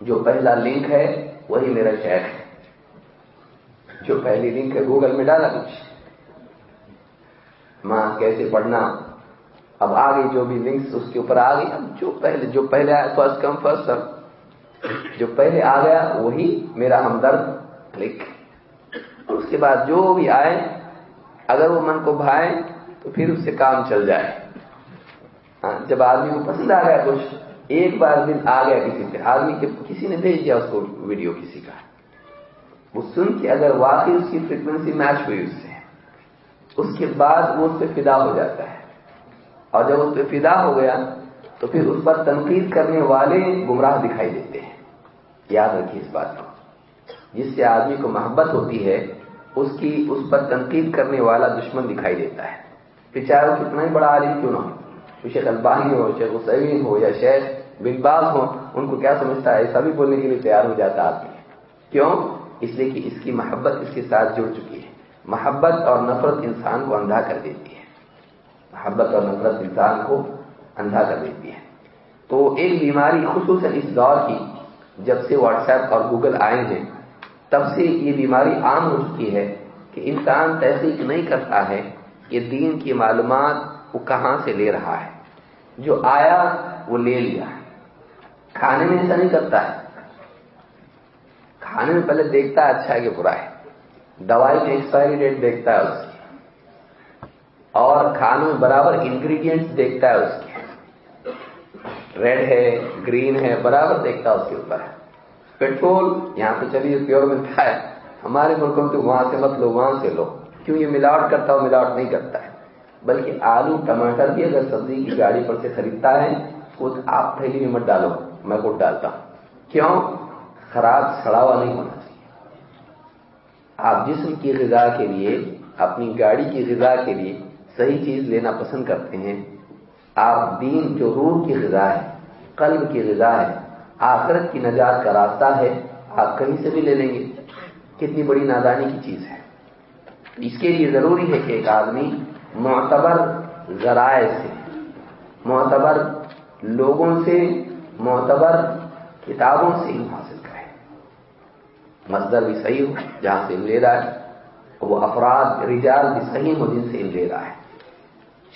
A: جو پہلا لنک ہے، وہی میرا شیخ ہے۔ جو پہلی لنک ہے، گوگل میں ڈالا کچھ۔ ماں، کیسے پڑھنا؟ اب آگے جو بھی لنکس اس کے اوپر آ گئی، اب جو پہلے جو پہلے آیا فرسٹ کم فرسٹ سر جو پہلے آ گیا وہی میرا ہمدرد کلک اور اس کے بعد جو بھی آئے، اگر وہ من کو بھائے تو پھر اس سے کام چل جائے۔ ہاں، جب آدمی کو پسند آ گیا کچھ ایک بار دن آ گیا کسی پہ، آدمی کے کسی نے بھیج دیا اس کو ویڈیو کسی کا۔ وہ سن کے اگر واقعی اس کی فریکوینسی میچ ہوئی اس سے، اس کے بعد وہ اس پہ فدا ہو جاتا ہے۔ اور جب اس پہ فدا ہو گیا، تو پھر اس پر تنقید کرنے والے گمراہ دکھائی دیتے ہیں۔ یاد رکھیے اس بات کو۔ جس سے آدمی کو محبت ہوتی ہے، اس کی، اس پر تنقید کرنے والا دشمن دکھائی دیتا ہے۔ پھر چاہے وہ کتنا ہی بڑا عالم کیوں نہ ہو۔ شیخ البانی ہو، شیخ حسین ہو یا شیخ بن باز ہو، ان کو کیا سمجھتا ہے؟ ایسا بھی بولنے کے لیے تیار ہو جاتا آدمی۔ کیوں؟ اس لیے کہ اس کی محبت اس کے ساتھ جڑ چکی ہے۔ محبت اور نفرت انسان کو اندھا کر دیتی ہے۔ محبت اور نفرت انسان کو اندھا کر دیتی ہے۔ تو ایک بیماری خصوصاً اس دور کی جب سے واٹس ایپ اور گوگل آئے ہیں، تب سے یہ بیماری عام ہو چکی ہے کہ انسان تحقیق نہیں کرتا ہے کہ دین کی معلومات وہ کہاں سے لے رہا ہے۔ جو آیا، وہ لے لیا۔ کھانے میں ایسا نہیں کرتا ہے۔ کھانے میں پہلے دیکھتا ہے اچھا ہے کہ برا ہے۔ دوائی میں ایکسپائری ڈیٹ دیکھتا ہے اس کی۔ اور کھانے میں برابر انگریڈینٹس دیکھتا ہے اس کے ریڈ ہے گرین ہے، برابر دیکھتا اس کے اوپر ہے۔ پیٹرول یہاں پہ چلیے پیور ملتا ہے۔ ہمارے ملکوں میں وہاں سے مت لو، وہاں سے لو۔ کیوں یہ ملاوٹ کرتا ہو، ملاوٹ نہیں کرتا ہے؟ بلکہ آلو، ٹماٹر بھی اگر سبزی کی گاڑی پر سے خریدتا ہے خود آپ تھیلی میں مت ڈالو، میں خود ڈالتا ہوں۔ کیوں؟ خراب، سڑا ہوا نہیں ہونا چاہیے۔ آپ جسم کی غذا کے لیے، اپنی گاڑی کی غذا کے لیے صحیح چیز لینا پسند کرتے ہیں۔ آپ دین جو روح کی غذا ہے، قلب کی غذا ہے، آخرت کی نجات کا راستہ ہے، آپ کہیں سے بھی لے لیں گے۔ کتنی بڑی نادانی کی چیز ہے۔ اس کے لیے ضروری ہے کہ ایک آدمی معتبر ذرائع سے، معتبر لوگوں سے، معتبر کتابوں سے علم حاصل کرے۔ مصدر بھی صحیح ہو، جہاں سے لے رہا ہے، وہ افراد، رجال بھی صحیح ہو جن سے علم لے رہا ہے۔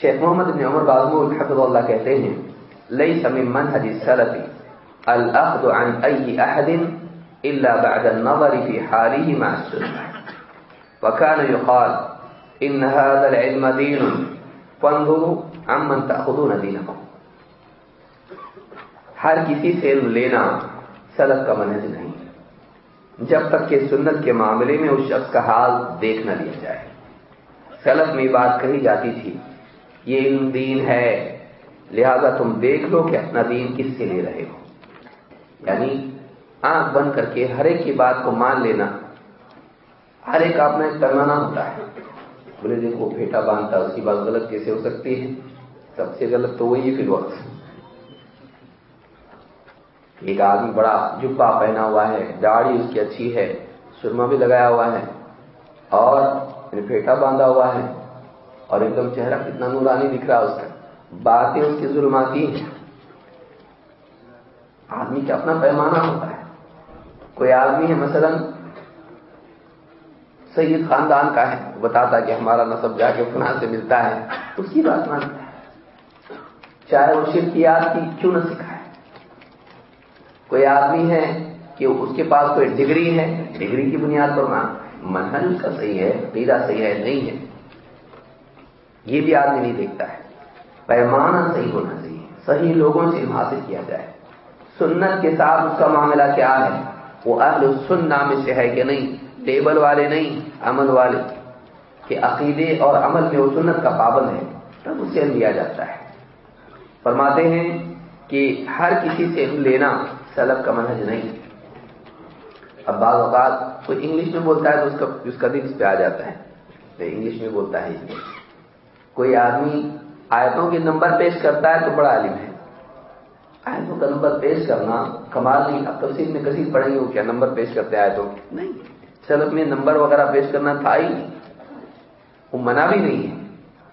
A: شیخ محمد بن عمر بازمو الحمد اللہ کہتے ہیں لئی سمی منحج سلفی الاخذ عن اي احد الا بعد النظر في حاله مع السنه وكان يقال ان هذا العلم دين، فانظروا عمن تاخذون دينكم. ہر کسی سے علم لینا سلف کا منہج نہیں۔ جب تک کہ سنت کے معاملے میں اس شخص کا حال دیکھ نہ لیا جائے۔ سلف میں بات کہی جاتی تھی یہ علم دین ہے۔ لہذا تم دیکھ لو کہ اپنا دین کس سے لے رہے ہو۔ یعنی آنکھ بند کر کے ہر ایک کی بات کو مان لینا۔ ہر ایک اپنا ایک پیمانہ ہوتا ہے۔ بولے دیکھو، پھیٹا باندھتا اس کی بات غلط کیسے ہو سکتی ہے؟ سب سے غلط تو وہی پھر وقت ایک آدمی بڑا جبا پہنا ہوا ہے، داڑھی اس کی اچھی ہے سرما بھی لگایا ہوا ہے اور یعنی پھیٹا باندھا ہوا ہے۔ اور ایک دم چہرہ کتنا نورانی دکھ رہا اس کا۔ باتیں اس کی ظلماتی ہیں۔ آدمی کا اپنا پیمانہ ہوتا ہے؟ کوئی آدمی ہے مثلا سید خاندان کا ہے بتاتا کہ ہمارا نصب جا کے فنا سے ملتا ہے۔ اس کی بات مانتا ہے۔ چاہے وہ شرکیات کی کیوں نہ سکھائے۔ کوئی آدمی ہے کہ اس کے پاس کوئی ڈگری ہے، ڈگری کی بنیاد پر مان منہل اس کا صحیح ہے پیرا صحیح ہے، نہیں ہے۔ یہ بھی آدمی نہیں دیکھتا ہے۔ پیمانہ صحیح ہونا چاہیے۔ صحیح لوگوں سے حاصل کیا جائے۔ سنت کے ساتھ اس کا معاملہ کیا ہے؟ وہ اہل سن نام سے ہے کہ نہیں؟ ٹیبل والے نہیں، عمل والے۔ کہ عقیدے اور عمل میں وہ سنت کا پابند ہے۔ تب اسے لیا جاتا ہے۔ فرماتے ہیں کہ ہر کسی سے لینا سلب کا منہج نہیں۔ اب بعض اوقات کوئی انگلش میں بولتا ہے تو اس کا اس کا دل اس پہ آ جاتا ہے۔ انگلش میں بولتا ہے کوئی آدمی آیتوں کے نمبر پیش کرتا ہے تو بڑا عالم ہے۔ آیتوں کا نمبر پیش کرنا کمال نہیں اب تفصیل میں کسی پڑھیں گے کیا نمبر پیش کرتے ہیں آیتوں نہیں۔ سلب میں نمبر وغیرہ پیش کرنا تھا ہی وہ منع بھی نہیں ہے۔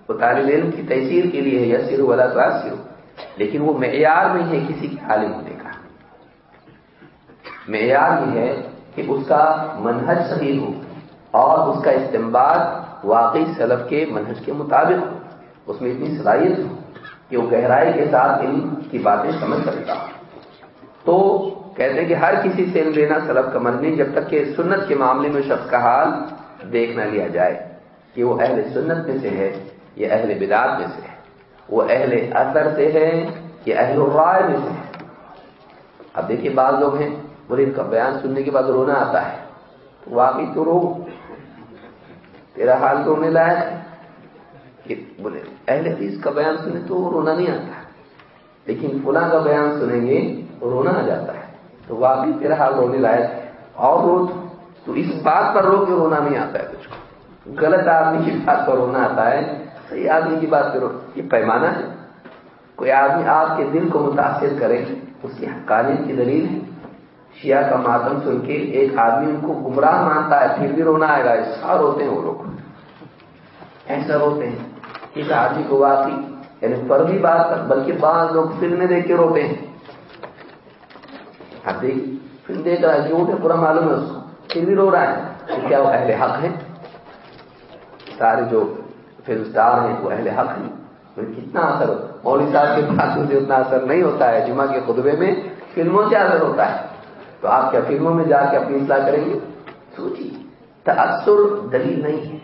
A: وہ طالب علم کی تحصیل کے لیے ہے یا سر والا تو سر لیکن وہ معیار نہیں ہے کسی کے عالم ہونے کا۔ معیار یہ ہے کہ اس کا منہج صحیح ہو اور اس کا استعمال واقعی سلف کے منہج کے مطابق ہو اس میں اتنی صلاحیت ہو کہ وہ گہرائی کے ساتھ علم کی باتیں سمجھ سکتا تو کہتے ہیں کہ ہر کسی سے علم لینا سلف کا من نہیں، جب تک کہ سنت کے معاملے میں شخص کا حال دیکھ نہ لیا جائے کہ وہ اہل سنت میں سے ہے یا اہل بداد میں سے ہے۔ وہ اہل اثر سے ہے یا اہل رائے میں سے ہے۔ اب دیکھیے، بعض لوگ ہیں بولے ان کا بیان سننے کے بعد رونا آتا ہے واقعی تو رو۔ تیرا حال رونے لائق ہے بولے، اہل حدیث کا بیان سنے تو رونا نہیں آتا۔ لیکن فلاں کا بیان سنیں گے رونا آ جاتا ہے۔ تو واقعی تیرا حال رونے لائق ہے۔ اور رو تو اس بات پر رو کے رونا نہیں آتا ہے کچھ۔ کو غلط آدمی کی بات پر رونا آتا ہے۔ صحیح آدمی کی بات کرو یہ پیمانہ ہے۔ کوئی آدمی آپ کے دل کو متاثر کرے، اس کی حقانیت کی دلیل ہے۔ شیعہ کا ماتم سن کے ایک آدمی ان کو گمراہ مانتا ہے، پھر بھی رونا آئے گا۔ ایسا روتے ہیں وہ لوگ۔ ایسا روتے ہیں۔ اس آدمی کو واقعی یعنی فردی بات کر بلکہ بعض لوگ فلمیں دیکھ کے روتے ہیں۔ اب دیکھ، فلم دیکھ رہا ہے جھوٹ پورا معلوم ہے اس کو۔ پھر بھی رو رہا ہے۔ کیا وہ اہل حق ہے سارے جو فلم اسٹار ہیں، وہ اہل حق ہیں۔ کتنا اثر، مولوی صاحب کے باتوں سے اتنا اثر نہیں ہوتا ہے۔ جمعہ کے خطبے میں فلموں سے اثر ہوتا ہے۔ تو آپ کیا فلموں میں جا کے اپنی اصلاح کریں گے؟ سوچیے، تأثر دلیل نہیں ہے۔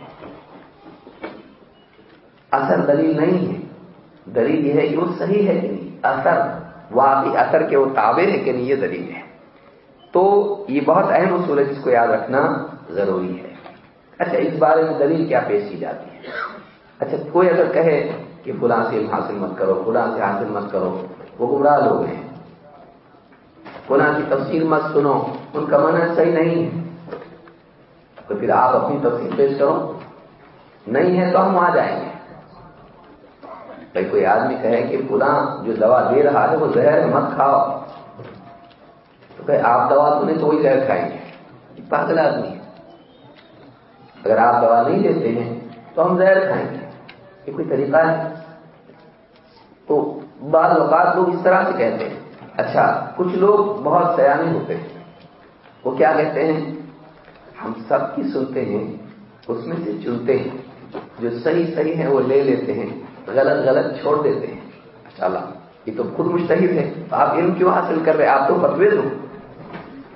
A: اثر دلیل نہیں ہے۔ دلیل یہ ہے کہ وہ صحیح ہے کہ نہیں۔ اثر، واقعی اثر کے وہ تعبیر ہے کہ نہیں، یہ دلیل ہے۔ تو یہ بہت اہم اصول ہے جس کو یاد رکھنا ضروری ہے۔ اچھا اس بارے میں دلیل کیا پیش کی جاتی ہے؟ اچھا کوئی اگر کہے کہ فلاں سے حاصل مت کرو، فلاں سے حاصل مت کرو، وہ گمراہ لوگ ہیں۔ فلاں کی تفصیل مت سنو، ان کا من صحیح نہیں ہے۔ تو پھر آپ اپنی تفصیل پیش کرو۔ نہیں ہے تو ہم وہاں جائیں گے۔ بھائی کوئی آدمی کہے کہ فلاں جو دوا دے رہا ہے، وہ زہر مت کھاؤ۔ تو کہ آپ دوا تو نہیں، تو وہی زہر کھائیں گے۔ پاگل آدمی ہے۔ اگر آپ دوا نہیں دیتے ہیں، تو ہم زہر کھائیں گے۔ یہ کوئی طریقہ ہے؟ تو بعض اوقات لوگ اس طرح سے کہتے ہیں۔ اچھا کچھ لوگ بہت سیانے ہوتے ہیں۔ وہ کیا کہتے ہیں؟ ہم سب کی سنتے ہیں، اس میں سے چنتے ہیں۔ جو صحیح صحیح ہیں، وہ لے لیتے ہیں، غلط غلط چھوڑ دیتے ہیں۔ اچھا اللہ، یہ تو خود مشتحد ہے آپ علم کیوں حاصل کر رہے آپ تو فتوے دو۔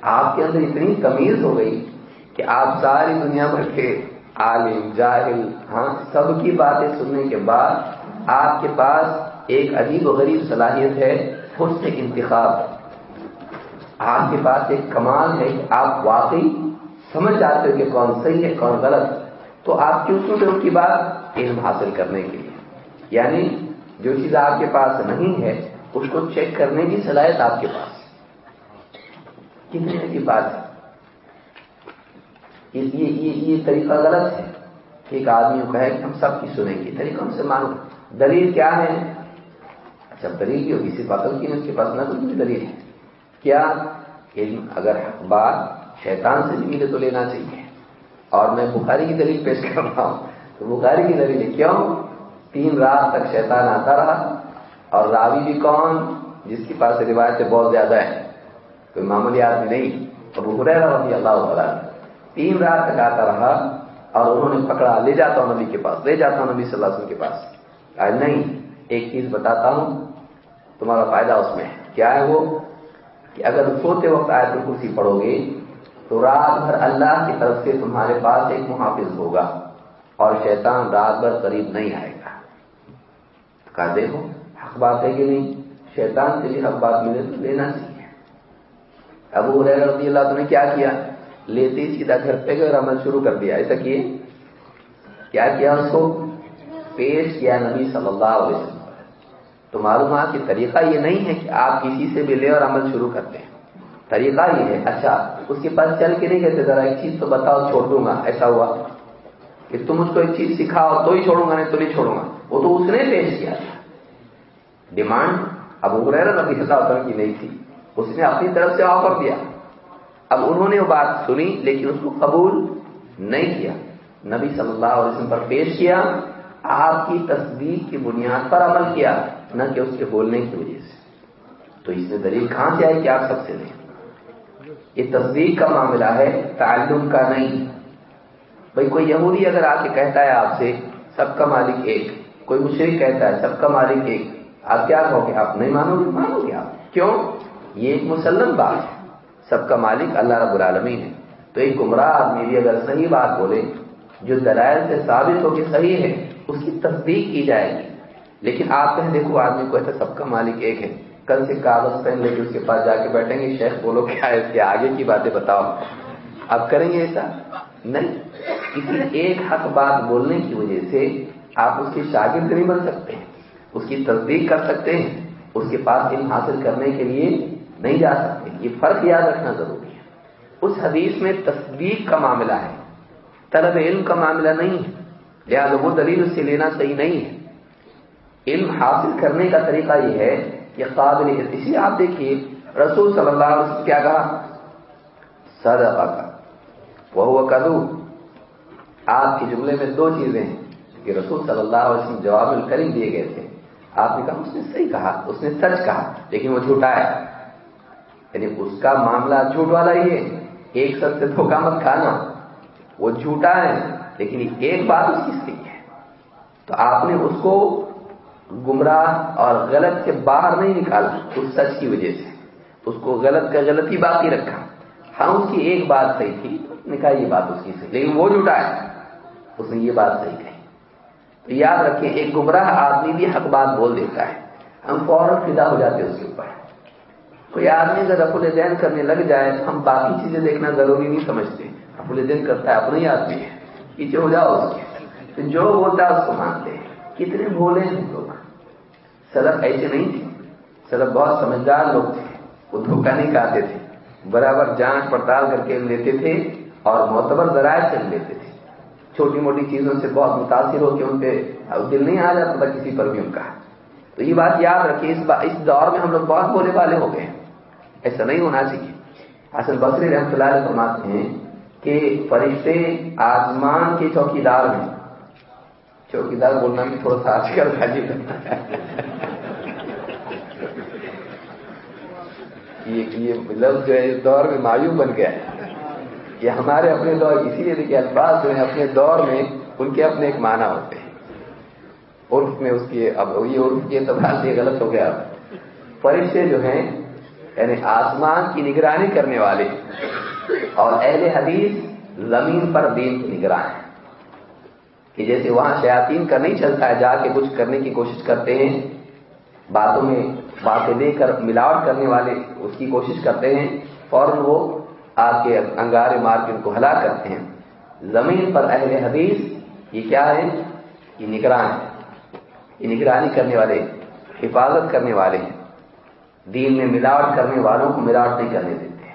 A: آپ کے اندر اتنی تمیز ہو گئی کہ آپ ساری دنیا بھر کے عالم، جاہل ہاں سب کی باتیں سننے کے بعد آپ کے پاس ایک عجیب و غریب صلاحیت ہے۔ خود سے انتخاب۔ آپ کے پاس ایک کمال ہے کہ آپ واقعی سمجھ جاتے ہو کہ کون صحیح ہے، کون غلط۔ تو آپ کیوں سنتے ان کی بات؟ علم حاصل کرنے کے لیے۔ یعنی جو چیز آپ کے پاس نہیں ہے، اس کو چیک کرنے کی صلاحیت آپ کے پاس۔ کتنے کی بات؟ ہے یہ طریقہ غلط ہے کہ ایک آدمی کو کہے کہ ہم سب کی سنیں گے۔ طریقہ ہم سے مانو۔ دلیل کیا ہے؟ اچھا دلیل کی ہوگی، صرف عقل کی اس کے پاس نہ کچھ بھی دلیل ہے۔ کیا علم اگر بات شیطان سے بھی ملے تو لینا چاہیے؟ اور میں بخاری کی دلیل پیش کر رہا ہوں۔ تو بخاری کی دلیل ہے، کیوں؟ تین رات تک شیطان آتا رہا۔ اور راوی بھی کون؟ جس کے پاس روایتیں بہت زیادہ ہیں۔ کوئی معمولی آدمی نہیں۔ ابو حریرہ رضی اللہ تعالیٰ تین رات تک آتا رہا اور انہوں نے پکڑا، لے جاتا ہوں نبی کے پاس، لے جاتا ہوں نبی صلی اللہ علیہ وسلم کے پاس۔ آج نہیں، ایک چیز بتاتا ہوں۔ تمہارا فائدہ اس میں ہے۔ کیا ہے وہ؟ کہ اگر سوتے وقت آئے تو کرسی پڑھو گے، تو رات بھر اللہ کی طرف سے تمہارے پاس ایک محافظ ہوگا اور شیطان رات بھر قریب نہیں آئے گا۔ کہا، دیکھو، حق بات ہے کہ نہیں؟ شیطان سے بھی حق بات ملے تو لینا چاہیے۔ ابو رضی اللہ نے کیا کیا؟ لیتے سیدھا گھر پہ گئے اور عمل شروع کر دیا۔ ایسا کیے؟ کیا کیا اس کو؟ پیش کیا نبی صلی اللہ علیہ وسلم۔ تو معلومات کی طریقہ یہ نہیں ہے کہ آپ کسی سے بھی لے اور عمل شروع کرتے ہیں۔ طریقہ یہ ہے اچھا اس کے پاس چل کے نہیں کہتے، ذرا ایک چیز تو بتاؤ چھوڑ دوں گا۔ ایسا ہوا کہ تم اس کو ایک چیز سکھاؤ، تو ہی چھوڑوں گا، نہیں تو نہیں چھوڑوں گا۔ وہ تو اس نے پیش کیا۔ تھا ڈیمانڈ اب ابیر نبی اللہ کی نہیں تھی۔ اس نے اپنی طرف سے آفر دیا۔ اب انہوں نے وہ بات سنی، لیکن اس کو قبول نہیں کیا۔ نبی صلی اللہ علیہ وسلم پر پیش کیا، آپ کی تصدیق کی بنیاد پر عمل کیا۔ نہ کہ اس کے بولنے کی وجہ سے۔ تو اس میں دلیل کہاں سے آئی کہ آپ سب سے لیں یہ تصدیق کا معاملہ ہے، تعلم کا نہیں۔ بھائی، کوئی یہودی اگر آ کے کہتا ہے آپ سے، سب کا مالک ایک۔ کوئی مشرق کہتا ہے، سب کا مالک ایک۔ آپ کیا کہو گے؟ آپ نہیں مانو گے؟ مانو گے آپ۔ کیوں؟ یہ ایک مسلم بات ہے۔ سب کا مالک اللہ رب العالمین ہے۔ تو ایک گمراہ آدمی بھی اگر صحیح بات بولے، جو دلائل سے ثابت ہو کہ صحیح ہے، اس کی تصدیق کی جائے گی۔ لیکن آپ کہیں دیکھو آدمی کو ایسا سب کا مالک ایک ہے۔ کل سے کاغذ پہن لے کے اس کے پاس جا کے بیٹھیں گے۔ شیخ بولو کیا ہے اس کے آگے کی باتیں بتاؤ۔ آپ کریں گے ایسا؟ نہیں۔ کسی ایک حق بات بولنے کی وجہ سے آپ اس کے شاگرد نہیں بن سکتے ہیں۔ اس کی تصدیق کر سکتے ہیں۔ اس کے پاس علم حاصل کرنے کے لیے نہیں جا سکتے۔ یہ فرق یاد رکھنا ضروری ہے۔ اس حدیث میں تصدیق کا معاملہ ہے۔ طلب علم کا معاملہ نہیں ہے۔ لہٰذا وہ دلیل اس سے لینا صحیح نہیں ہے۔ علم حاصل کرنے کا طریقہ یہ ہے کہ قابل اسی آپ دیکھیے، رسول صلی اللہ علیہ وسلم کیا کہا؟ صدقہ۔ کا وہ کدو آپ کے جملے میں دو چیزیں ہیں کہ رسول صلی اللہ علیہ وسلم جواب الکریم دیے گئے تھے۔ آپ نے کہا، اس نے صحیح کہا، اس نے سچ کہا، لیکن وہ جھوٹا ہے۔ یعنی اس کا معاملہ جھوٹ والا ہی ہے۔ ایک سب سے دھوکہ مت کھانا۔ وہ جھوٹا ہے، لیکن ایک بات اس کی صحیح ہے۔ تو آپ نے اس کو گمراہ اور غلط سے باہر نہیں نکالا، اس سچ کی وجہ سے۔ اس کو غلط کا غلط ہی بات ہی رکھا۔ ہاں اس کی ایک بات صحیح تھی نے کہا یہ بات اس کی صحیح، لیکن وہ جھوٹا ہے۔ اس نے یہ بات صحیح کہی۔ تو یاد رکھیں، ایک گمراہ آدمی بھی حق بات بول دیتا ہے۔ ہم فوراً فدا ہو جاتے اس کے اوپر۔ کوئی آدمی اگر رف الدین کرنے لگ جائے تو ہم باقی چیزیں دیکھنا ضروری نہیں سمجھتے۔ رف الدین کرتا ہے، اپنا ہی آدمی ہے۔ پیچھے ہو جاؤ اس کے۔ جو بولتا ہے اس کو مانتے ہیں۔ کتنے بھولے ہیں لوگ۔ سلب ایسے نہیں تھے سلب بہت سمجھدار لوگ تھے۔ وہ دھوکہ نہیں کھاتے تھے۔ برابر جانچ پڑتال کر کے لیتے تھے اور معتبر ذرائع سے لیتے تھے۔ چھوٹی موٹی چیزوں سے بہت متاثر ہو کے ان پہ دل نہیں آ جاتا تھا کسی پر بھی ان کا۔ تو یہ بات یاد رکھیے، اس اس دور میں ہم لوگ بہت بولے والے ہو گئے۔ ایسا نہیں ہونا چاہیے۔ اصل بصری رحمت اللہ علیہ فرماتے ہیں کہ فرشتے آسمان کے چوکی دار ہیں۔ چوکی دار بولنا بھی تھوڑا سا آج کل عجیب لگتا ہے۔ یہ لفظ جو ہے اس دور میں مایوب بن گیا ہے یہ ہمارے اپنے دور اسی لیے دیکھیے الفاظ جو ہیں اپنے دور میں ان کے اپنے ایک معنی ہوتے ہیں۔ عرف میں اس کی اب یہ عرف کے اعتبار سے غلط ہو گیا۔ فرشتے جو ہیں یعنی آسمان کی نگرانی کرنے والے اور اہل حدیث زمین پر دین کی نگران کہ جیسے وہاں شیاطین کا نہیں چلتا ہے، جا کے کچھ کرنے کی کوشش کرتے ہیں، باتوں میں باتیں دے کر ملاوٹ کرنے والے اس کی کوشش کرتے ہیں، فوراً وہ آ کے انگارے مار کے ان کو ہلاک کرتے ہیں۔ زمین پر اہل حدیث، یہ کیا ہے؟ یہ نگران ہے یہ نگرانی کرنے والے، حفاظت کرنے والے ہیں۔ دین میں ملاوٹ کرنے والوں کو ملاوٹ نہیں کرنے دیتے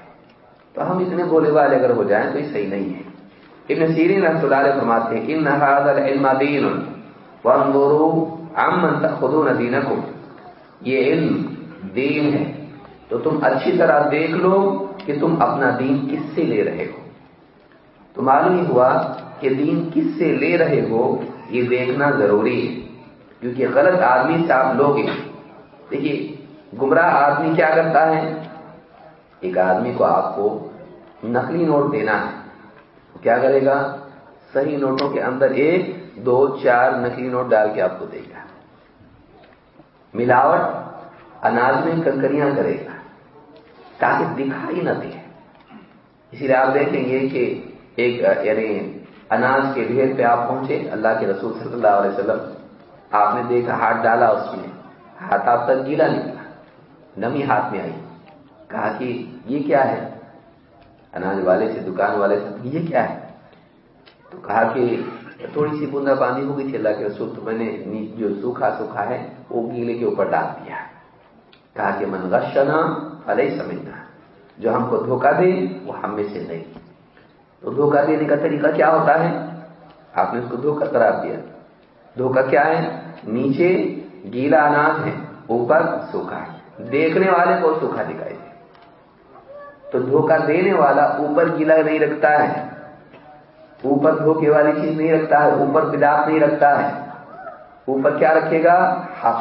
A: تو ہم اتنے بولے والے اگر ہو جائیں تو یہ صحیح نہیں ہے۔ ابن سیرین رحمۃ اللہ علیہ فرماتے ہیں ان العلم دین، وانظروا عمن تاخذون دینکم۔ یہ علم دین ہے۔ تو تم اچھی طرح دیکھ لو کہ تم اپنا دین کس سے لے رہے ہو۔ تو معلوم ہوا کہ دین کس سے لے رہے ہو، یہ دیکھنا ضروری ہے۔ کیونکہ غلط آدمی سے آپ لوگ دیکھیے، گمراہ آدمی کیا کرتا ہے؟ ایک آدمی کو آپ کو نقلی نوٹ دینا ہے۔ کیا کرے گا؟ صحیح نوٹوں کے اندر ایک، دو، چار نقلی نوٹ ڈال کے آپ کو دے گا۔ ملاوٹ اناج میں کنکریاں کرے گا تاکہ دکھائی نہ دے۔ اسی لیے آپ دیکھیں گے کہ ایک یعنی اناج کے ڈھیر پہ آپ پہنچے، اللہ کے رسول صلی اللہ علیہ وسلم، آپ نے دیکھا، ہاتھ ڈالا اس میں، ہاتھ آپ تک گیلا نکلا، نمی ہاتھ میں آئی۔ کہا کہ یہ کیا ہے؟ اناج والے سے، دکان والے سے، یہ کیا ہے؟ تو کہا کہ تھوڑی سی بوندا باندھی ہو گئی تھی اللہ کے رسول تو میں نے جو سوکھا سوکھا ہے وہ گیلے کے اوپر ڈال دیا کہا کہ من غشنا علیہ سمجھنا جو ہم کو دھوکہ دے وہ ہم میں سے نہیں تو دھوکہ دینے کا طریقہ کیا ہوتا ہے آپ نے اس کو دھوکہ قرار دیا دھوکہ کیا ہے نیچے گیلا اناج ہے اوپر سوکھا ہے دیکھنے والے کو سوکھا دکھائی دے تو دھوکہ دینے والا اوپر گیلا نہیں رکھتا ہے اوپر دھوکے والی چیز نہیں رکھتا ہے، اوپر بداخ نہیں رکھتا ہے۔ اوپر کیا رکھے گا؟ حق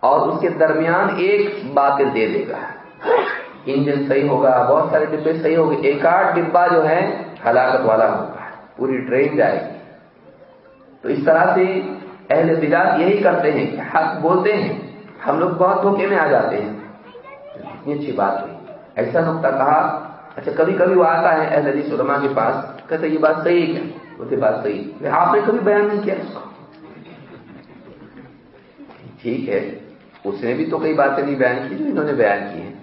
A: اور اس کے درمیان ایک باطل دے دے گا۔ انجن صحیح ہوگا، بہت سارے ڈبے صحیح ہوگے ایک آٹھ ڈبا جو ہے، ہلاکت والا ہوگا۔ پوری ٹرین جائے گی۔ تو اس طرح سے اہل بداعت یہی کرتے ہیں کہ حق بولتے ہیں۔ ہم لوگ بہت دھوکے میں آ جاتے ہیں۔ اتنی اچھی بات ہوئی۔ ایسا نقطہ کہا۔ اچھا کبھی کبھی وہ آتا ہے اہل حدیث علماء کے پاس۔ کہتے یہ بات صحیح ہے کیا؟ وہ بات صحیح۔ آپ نے کبھی بیان نہیں کیا اس کو؟ ٹھیک ہے۔ اس نے بھی تو کئی باتیں نہیں بیان کی جو انہوں نے بیان کی ہیں۔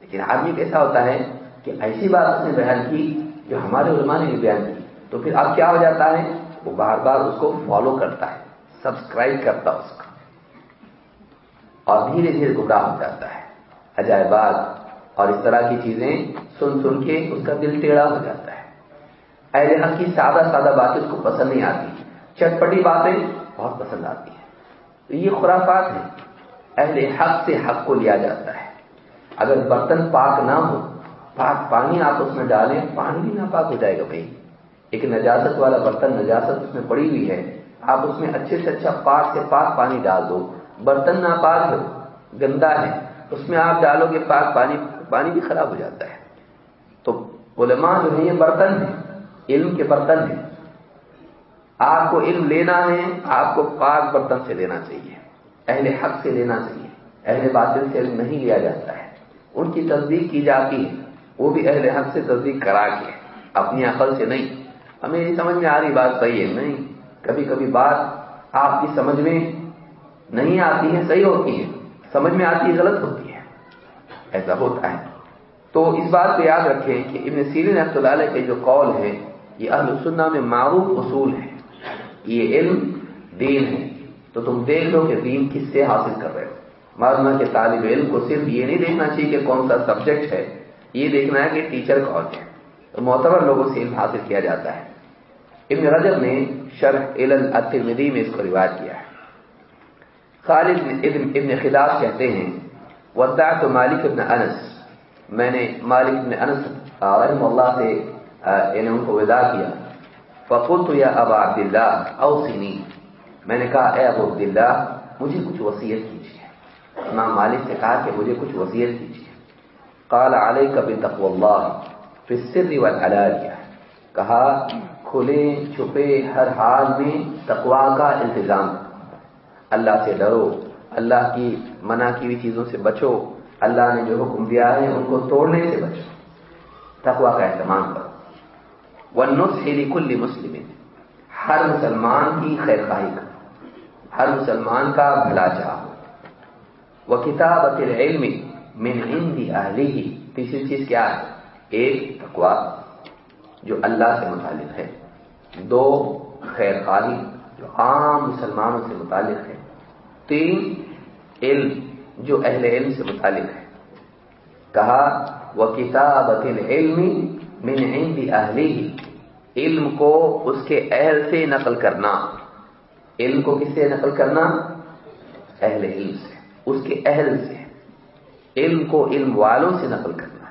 A: لیکن آدمی کیسا ہوتا ہے کہ ایسی بات اس نے بیان کی جو ہمارے علماء نے بھی بیان کی۔ تو پھر اب کیا ہو جاتا ہے؟ وہ بار بار اس کو فالو کرتا ہے سبسکرائب کرتا اس کو۔ اور دھیرے دھیرے گمراہ ہو جاتا ہے۔ عجائبات اور اس طرح کی چیزیں سن سن کے اس کا دل ٹیڑھا ہو جاتا ہے۔ اہل حق کی سادہ سادہ باتیں اس کو پسند نہیں آتی۔ چٹپٹی باتیں بہت پسند آتی ہیں۔ تو یہ خرافات ہیں۔ اہل حق سے حق کو لیا جاتا ہے۔ اگر برتن پاک نہ ہو، پاک پانی آپ اس میں ڈالیں، پانی بھی نہ پاک ہو جائے گا بھائی۔ ایک نجاست والا برتن نجاست اس میں پڑی ہوئی ہے۔ آپ اس میں اچھے سے اچھا پاک سے پاک پانی ڈال دو۔ برتن نہ پاک گندا ہے۔ اس میں آپ ڈالو گے پاک پانی پانی بھی خراب ہو جاتا ہے۔ تو علماء جو ہے یہ برتن ہیں۔ علم کے برتن ہیں۔ آپ کو علم لینا ہے، آپ کو پاک برتن سے لینا چاہیے۔ اہل حق سے لینا چاہیے۔ اہل باطل سے علم نہیں لیا جاتا ہے۔ ان کی تصدیق کی جاتی ہے۔ وہ بھی اہل حق سے تصدیق کرا کے اپنی عقل سے نہیں۔ ہمیں یہ سمجھ میں آ رہی بات صحیح ہے؟ نہیں۔ کبھی کبھی بات آپ کی سمجھ میں نہیں آتی ہے، صحیح ہوتی ہے۔ سمجھ میں آتی ہے، غلط ہوتی ہے۔ ایسا ہوتا ہے۔ تو اس بات کو یاد رکھیں کہ ابن سیرین رحمۃ اللہ علیہ کے جو قول ہے یہ اہل سننا میں معروف اصول ہے یہ علم دین ہے۔ تو تم دیکھ لو کہ دین کس سے حاصل کر رہے ہو۔ معلوم کے طالب علم کو صرف یہ نہیں دیکھنا چاہیے کہ کون سا سبجیکٹ ہے۔ یہ دیکھنا ہے کہ ٹیچر کون ہے۔ تو معتبر لوگوں سے علم حاصل کیا جاتا ہے۔ ابن رجب نے شرح علم میں اس کو روایت کیا ہے۔ خالد ابن ابن خلاف کہتے ہیں، وضعت مالک ابن انس. میں نے مالک ابن انس رحم اللہ سے یعنی ان کو ودا کیا۔ فقلت یا ابا عبداللہ، اوصنی۔ میں نے کہا، اے ابو عبداللہ، مجھے کچھ وصیت کیجیے۔ امام مالک سے کہا کہ مجھے کچھ وصیت کیجیے۔ قال علیک بتقوى اللہ، فی السر والعلانیہ کہا، کھلے چھپے ہر حال میں تقوا کا انتظام اللہ سے ڈرو، اللہ کی منع کی ہوئی چیزوں سے بچو۔ اللہ نے جو حکم دیا ہے، ان کو توڑنے سے بچو۔ تقوا کا اہتمام کرو۔ ونسری کل مسلم۔ ہر مسلمان کی خیر خواہی کا۔ ہر مسلمان کا بھلا چاہو وہ کتاب علم من عند اہلی ہی تیسری چیز کیا ہے؟ ایک تقوا جو اللہ سے متعلق ہے۔ دو، خیر خواہی، جو عام مسلمانوں سے متعلق ہے۔ تین، علم، جو اہل علم سے متعلق ہے۔ کہا وہ کتاب علم من عند اہلی علم کو اس کے اہل سے نقل کرنا۔ علم کو کس سے نقل کرنا؟ اہل علم سے، اس کے اہل سے۔ علم کو علم والوں سے نقل کرنا۔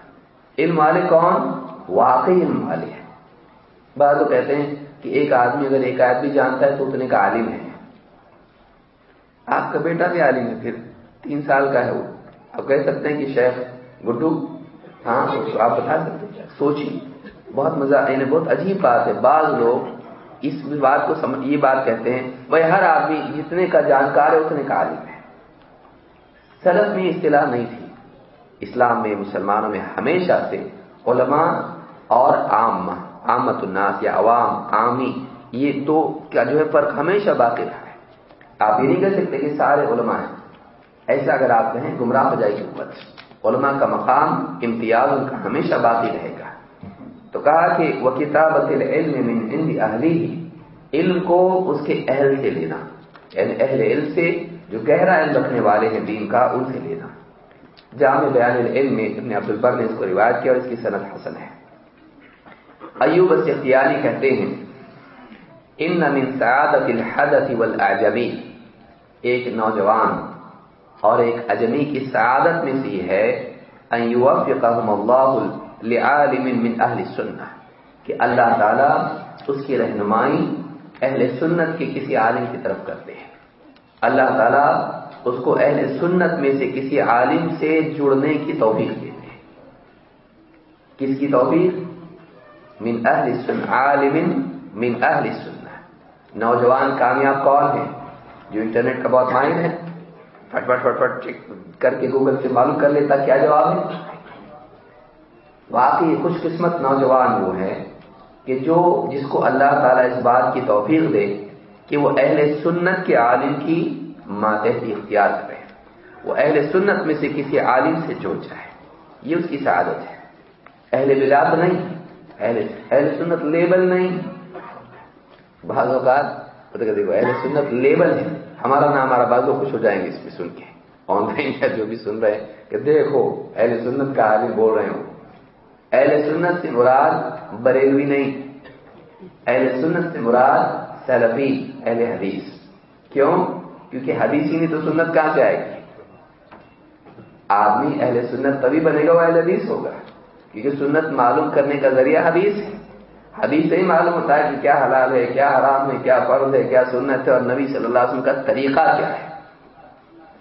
A: علم والے کون؟ واقعی علم والے ہیں۔ بعض تو کہتے ہیں کہ ایک آدمی اگر ایک آدمی جانتا ہے تو اتنے کا عالم ہے۔ آپ کا بیٹا بھی عالم ہے، پھر تین سال کا ہے وہ۔ آپ کہہ سکتے ہیں کہ شیخ گڈو ہاں آپ بتا سکتے ہیں سوچی بہت مزہ یعنی بہت عجیب بات ہے۔ بعض لوگ اس بات کو سمجھ، یہ بات کہتے ہیں، بھائی ہر آدمی جتنے کا جانکار ہے اتنے کا عالم ہے۔ سلف میں اصطلاح نہیں تھی۔ اسلام میں، مسلمانوں میں ہمیشہ سے علماء اور عام عامت الناس یا عوام، عامی، یہ دو کا جو ہے، فرق ہمیشہ باقی رہا ہے۔ آپ یہ نہیں کہہ سکتے کہ سارے علماء ہیں۔ ایسا اگر آپ کہیں، گمراہ ہو جائے گی امت علماء کا مقام امتیاز ان کا ہمیشہ باقی رہے گا۔ تو کہا کہ وہ کتاب علم اہلی علم کو اس کے اہل سے لینا۔ یعنی اہل علم سے جو گہرا علم رکھنے والے ہیں دین کا، ان سے لینا۔ جامع بیان العلم میں ابن عبد البر نے اس کو روایت کیا اور اس کی صنعت حسن ہے۔ ایوب سختیانی کہتے ہیں، ان من سعادت الحدث والاعجمی ایک نوجوان اور ایک اجمی کی سعادت میں سے یہ ہے، ان یوفقهم اللہ لعالم من اہل السنہ کہ اللہ تعالی اس کی رہنمائی اہل سنت کے کسی عالم کی طرف کرتے ہیں۔ اللہ تعالی اس کو اہل سنت میں سے کسی عالم سے جڑنے کی توفیق دیتے ہیں۔ کس کی توفیق؟ من اہل سن عالم من اہل سننا نوجوان کامیاب کون ہے جو انٹرنیٹ کا بہت مائن ہے فٹ فٹ فٹ فٹ کر کے گوگل سے معلوم کر لیتا کیا جواب ہے۔ واقعی خوش قسمت نوجوان وہ ہے کہ جو جس کو اللہ تعالیٰ اس بات کی توفیق دے کہ وہ اہل سنت کے عالم کی ماتحتی اختیار کرے۔ وہ اہل سنت میں سے کسی عالم سے جڑ جائے یہ اس کی سعادت ہے۔ اہل بلاد نہیں، اہل اہل سنت لیبل نہیں۔ بعض اوقات دیکھو، اہل سنت لیبل ہے ہمارا نام ہمارا بعض لوگ خوش ہو جائیں گے اس میں سن کے۔ آن لائن یا جو بھی سن رہے ہیں کہ دیکھو، اہل سنت کا عالم بول رہے ہوں اہل سنت سے مراد بریلوی نہیں، اہل سنت سے مراد سلفی، اہل حدیث۔ کیوں؟ کیونکہ حدیث ہی نہیں تو سنت کہاں سے آئے گی؟ آدمی اہل سنت تبھی بنے گا وہ اہل حدیث ہوگا۔ کیونکہ سنت معلوم کرنے کا ذریعہ حدیث ہے۔ حدیث سے ہی معلوم ہوتا ہے کہ کیا حلال ہے، کیا حرام ہے، کیا فرض ہے، کیا سنت ہے اور نبی صلی اللہ علیہ وسلم کا طریقہ کیا ہے۔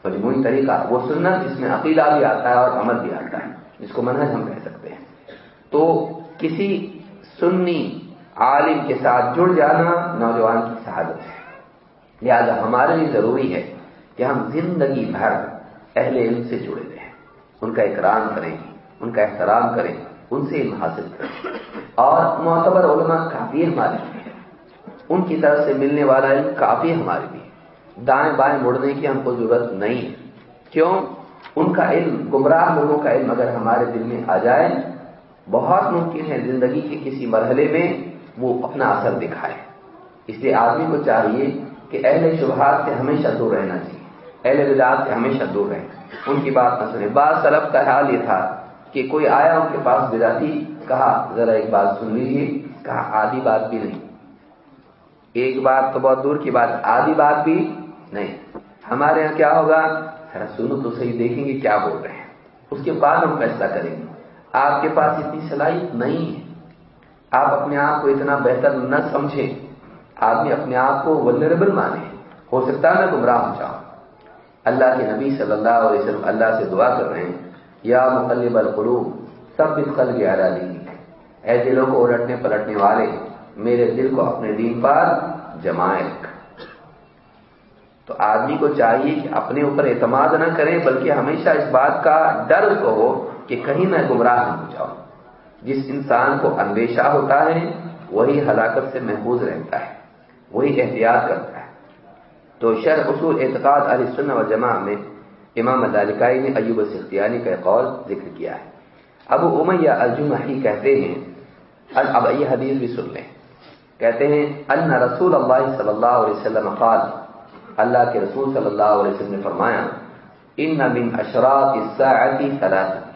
A: مجموعی طریقہ، وہ سنت جس میں عقیدہ بھی آتا ہے اور عمل بھی آتا ہے۔ جس کو منہج ہم کہہ سکتے ہیں۔ تو کسی سنی عالم کے ساتھ جڑ جانا نوجوان کی شہادت ہے۔ لہذا ہمارے لیے ضروری ہے کہ ہم زندگی بھر اہل علم سے جڑے رہیں۔ ان کا اکرام کریں، ان کا احترام کریں، ان سے علم حاصل کریں۔ اور معتبر علماء کافی ہمارے لیے۔ ان کی طرف سے ملنے والا علم کافی ہمارے لیے۔ دائیں بائیں مڑنے کی ہم کو ضرورت نہیں ہے۔ کیوں؟ ان کا علم، گمراہ لوگوں کا علم اگر ہمارے دل میں آ جائے بہت ممکن ہے زندگی کے کسی مرحلے میں وہ اپنا اثر دکھائے۔ اس لیے آدمی کو چاہیے کہ اہل شبہات سے ہمیشہ دور رہنا چاہیے۔ اہل بدعات سے ہمیشہ دور رہے ان کی بات نہ سنیں۔ بعض سلف کا حال یہ تھا کہ کوئی آیا ان کے پاس بداتی کہا، ذرا ایک بات سن لیجیے کہا، آدھی بات بھی نہیں۔ ایک بات تو بہت دور کی بات، آدھی بات بھی نہیں۔ ہمارے یہاں کیا ہوگا؟ ذرا سنو تو صحیح دیکھیں گے کیا بول رہے ہیں۔ اس کے بعد ہم فیصلہ کریں گے۔ آپ کے پاس اتنی صلاحیت نہیں ہے۔ آپ اپنے آپ کو اتنا بہتر نہ سمجھیں۔ آدمی اپنے آپ کو ولربل مانے ہو سکتا ہے میں گمراہ ہو جاؤں۔ اللہ کے نبی صلی اللہ علیہ وسلم اللہ سے دعا کر رہے ہیں، یا مقلب القلوب سب اس قلب آ لی ایسے لوگ الٹنے پلٹنے والے، میرے دل کو اپنے دین پر جمائے رکھ۔ تو آدمی کو چاہیے کہ اپنے اوپر اعتماد نہ کرے، بلکہ ہمیشہ اس بات کا ڈر کو ہو کہ کہیں میں گمراہ نہ ہو جاؤں۔ جس انسان کو اندیشہ ہوتا ہے، وہی ہلاکت سے محفوظ رہتا ہے، وہی احتیاط کرتا ہے۔ تو شر اصول اعتقاد علی سن و جماع میں امام عدالکائی نے ایوب سختیانی کا قول ذکر کیا ہے۔ ابو امیہ الجمحی کہتے ہیں، اب یہ حدیث بھی سن لیں۔ کہتے ہیں، ان رسول اللہ صلی اللہ علیہ وسلم قال، اللہ کے رسول صلی اللہ علیہ وسلم نے فرمایا، ان من اشراط الساعه ثلاثه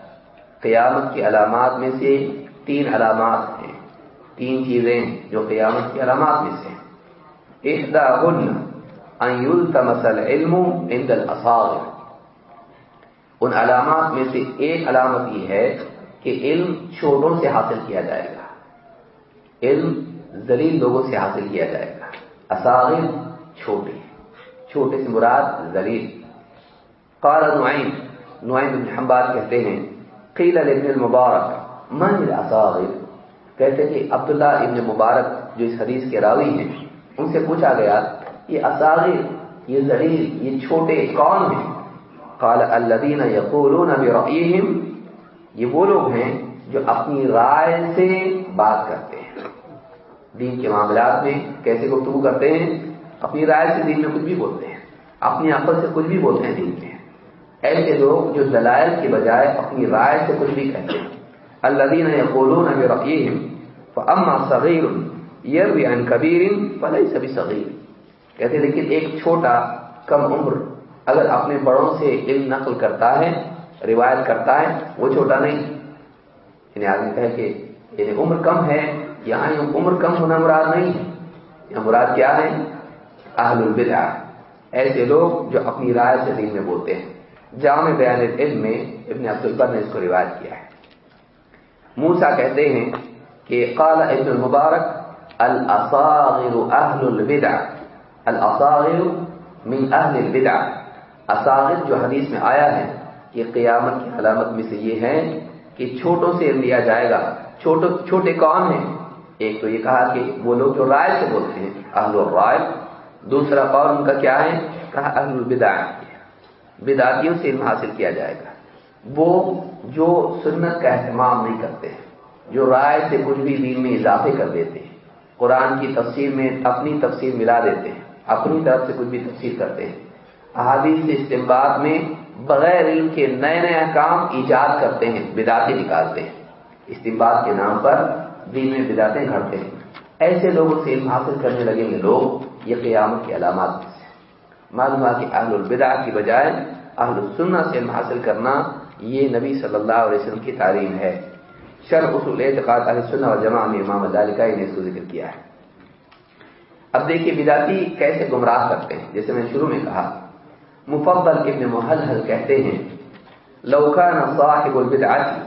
A: قیامت کی علامات میں سے تین علامات ہیں۔ تین چیزیں جو قیامت کی علامات میں سے ہیں۔ احداهن ان يلتمس العلم عند الاصاغر۔ ان علامات میں سے ایک علامت یہ ہے کہ علم چھوٹوں سے حاصل کیا جائے گا۔ علم ذلیل لوگوں سے حاصل کیا جائے گا۔ اصاغر چھوٹے چھوٹے سے مراد ذلیل۔ قال نعیم نعیم بن حمباد کہتے ہیں قیل ابن المبارک، من الاصاغر؟ کہتے کہ عبداللہ ابن مبارک جو اس حدیث کے راوی ہیں، ان سے پوچھا گیا، یہ اصاغر، یہ ذلیل، یہ چھوٹے کون ہیں؟ قال الذين يقولون برأيهم یہ وہ لوگ ہیں جو اپنی رائے سے بات کرتے ہیں۔ دین کے معاملات میں کیسے گفتگو کرتے ہیں؟ اپنی رائے سے دین میں کچھ بھی بولتے ہیں، اپنی عقل سے کچھ بھی بولتے ہیں دین میں ایسے لوگ جو دلائل کے بجائے اپنی رائے سے کچھ بھی کہتے۔ ہیں الذين يقولون برأيهم فأما صغير يروي عن كبير فليس بصغير کہتے ہیں، لیکن ایک چھوٹا کم عمر اگر اپنے بڑوں سے علم نقل کرتا ہے، روایت کرتا ہے، وہ چھوٹا نہیں۔ یعنی آدمی کہے کہ یعنی عمر کم ہے یہاں عمر کم ہونا مراد نہیں ہے۔ یہاں مراد کیا ہے؟ اہل البدع ایسے لوگ جو اپنی رائے سے دین میں بولتے ہیں۔ جامع بیان علم میں ابن عبد البر نے اس کو روایت کیا ہے۔ موسا کہتے ہیں کہ قال ابن المبارک الاصاغر اہل البدع الاصاغر من اہل البدع۔ اصاغر جو حدیث میں آیا ہے یہ قیامت کی علامت میں سے یہ ہے کہ چھوٹوں سے لیا جائے گا۔ چھوٹو چھوٹے کون ہیں؟ ایک تو یہ کہا کہ وہ لوگ جو رائے سے بولتے ہیں اہل الرائے۔ دوسرا قول ان کا کیا ہے؟ کہا اہل البدع۔ بدعتیوں سے علم حاصل کیا جائے گا۔ وہ جو سنت کا اہتمام نہیں کرتے، جو رائے سے کچھ بھی دین میں اضافے کر دیتے ہیں قرآن کی تفسیر میں اپنی تفسیر ملا دیتے ہیں اپنی طرف سے کچھ بھی تفسیر کرتے ہیں احادیث سے استعمال میں بغیر علم کے نئے نئے کام ایجاد کرتے ہیں بداتے نکالتے ہیں۔ استعمال کے نام پر دین میں بداتے گھڑتے ہیں۔ ایسے لوگوں سے علم حاصل کرنے لگیں گے، لوگ یہ قیامت کی علامات سے۔ معلوم کہ اہل البدا کی بجائے اہل السنہ سے علم حاصل کرنا یہ نبی صلی اللہ علیہ وسلم کی تعلیم ہے۔ شر اصول اعتقاد اہل سنہ اور جمع میں امام کا نے اس کو ذکر کیا ہے۔ اب دیکھیے بداتی کیسے گمراہ کرتے ہیں، جیسے میں شروع میں کہا، مفضل ابن محلحل کہتے ہیں لوکان صاحب البدعتی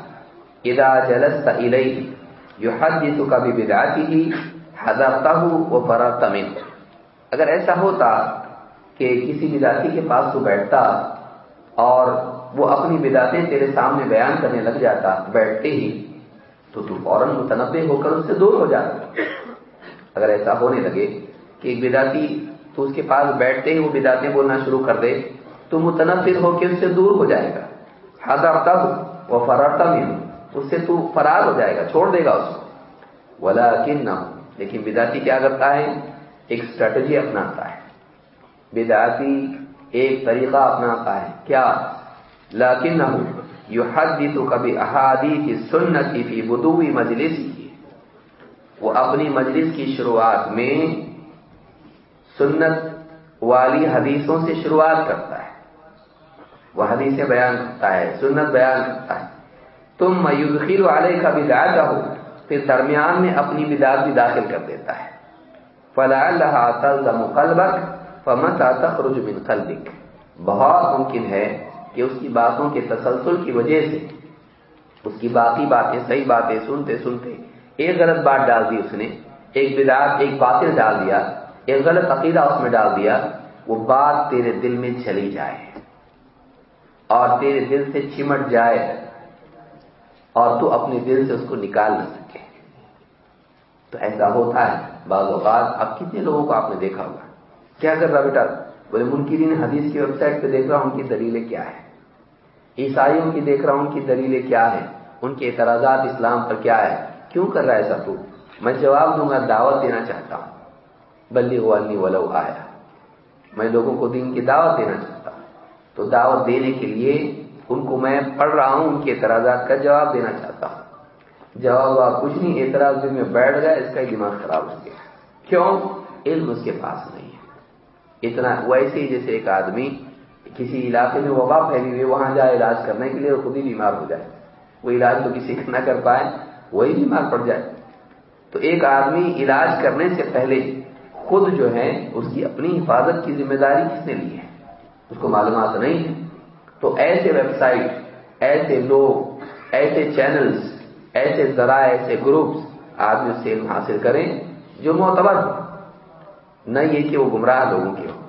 A: اذا جلست الیہ یحدثک ببدعته حذرته وفررت منه۔ اگر ایسا ہوتا کہ کسی بدعتی کے پاس تو بیٹھتا اور وہ اپنی بدعتیں تیرے سامنے بیان کرنے لگ جاتا، بیٹھتے ہی۔ تو تو فوراً متنبع ہو کر اس سے دور ہو جاتا۔ اگر ایسا ہونے لگے کہ ایک بدعتی تو اس کے پاس بیٹھتے ہی وہ بداتیں بولنا شروع کر دے، تو متنفر ہو کے اس سے دور ہو جائے گا۔ حضرتا ہو وہ فرارتا بھی ہوں اس سے تو فرار ہو جائے گا، چھوڑ دے گا اس کو۔ ولا نہ ہو لیکن بداتی کیا کرتا ہے؟ ایک اسٹریٹجی اپناتا ہے۔ بداتی ایک طریقہ اپناتا ہے۔ کیا؟ لاکن نہ یو حد تو کبھی احادی کی سنتی فی بدوی مجلس کی وہ اپنی مجلس کی شروعات میں سنت والی حدیثوں سے شروعات کرتا ہے۔ وہ حدیثیں بیان کرتا ہے، سنت بیان کرتا ہے۔ تم میوخیر والے کا بداعت ہو پھر درمیان میں اپنی بداعت بھی داخل کر دیتا ہے۔ فلا اللہ تلزم قلبک فمت تخرج من قلبک بہت ممکن ہے کہ اس کی باتوں کے تسلسل کی وجہ سے۔ اس کی باقی باتیں، صحیح باتیں سنتے سنتے ایک غلط بات ڈال دی اس نے، ایک بدعت، ایک باطل ڈال دیا، ایک غلط عقیدہ اس میں ڈال دیا، وہ بات تیرے دل میں چلی جائے۔ اور تیرے دل سے چمٹ جائے۔ اور تو اپنے دل سے اس کو نکال نہ سکے۔ تو ایسا ہوتا ہے بعض اوقات۔ اب کتنے لوگوں کو آپ نے دیکھا ہوگا؟ کیا کر رہا بیٹا؟ بولے، منکرین حدیث کی ویب سائٹ پہ دیکھ رہا ہوں ان کی دلیلیں کیا ہے عیسائیوں کی دیکھ رہا ہوں ان کی دلیلیں کیا ہے ان کے اعتراضات اسلام پر کیا ہے کیوں کر رہا ہے ایسا تو؟ میں جواب دوں گا، دعوت دینا چاہتا ہوں۔ بلی ولنی ولو آیا میں لوگوں کو دین کی دعوت دینا چاہتا ہوں۔ تو دعوت دینے کے لیے ان کو میں پڑھ رہا ہوں، ان کے اعتراضات کا جواب دینا چاہتا ہوں۔ جواب آپ کچھ نہیں، اعتراض میں بیٹھ گیا، اس کا دماغ خراب ہو گیا۔ کیوں؟ علم اس کے پاس نہیں ہے۔ اتنا ویسے ہی جیسے ایک آدمی کسی علاقے میں وبا پھیلی ہوئی وہاں جائے علاج کرنے کے لیے خود ہی بیمار ہو جائے۔ وہ علاج تو کسی نہ کر پائے، وہی بیمار پڑ جائے۔ تو ایک آدمی علاج کرنے سے پہلے خود جو ہے، اس کی اپنی حفاظت کی ذمہ داری کس نے لی ہے؟ اس کو معلومات نہیں ہے۔ تو ایسے ویب سائٹ، ایسے لوگ، ایسے چینلز، ایسے ذرائع، ایسے گروپس آدمی سے علم حاصل کریں جو معتبر ہو نہ یہ کہ وہ گمراہ لوگوں کے ہو۔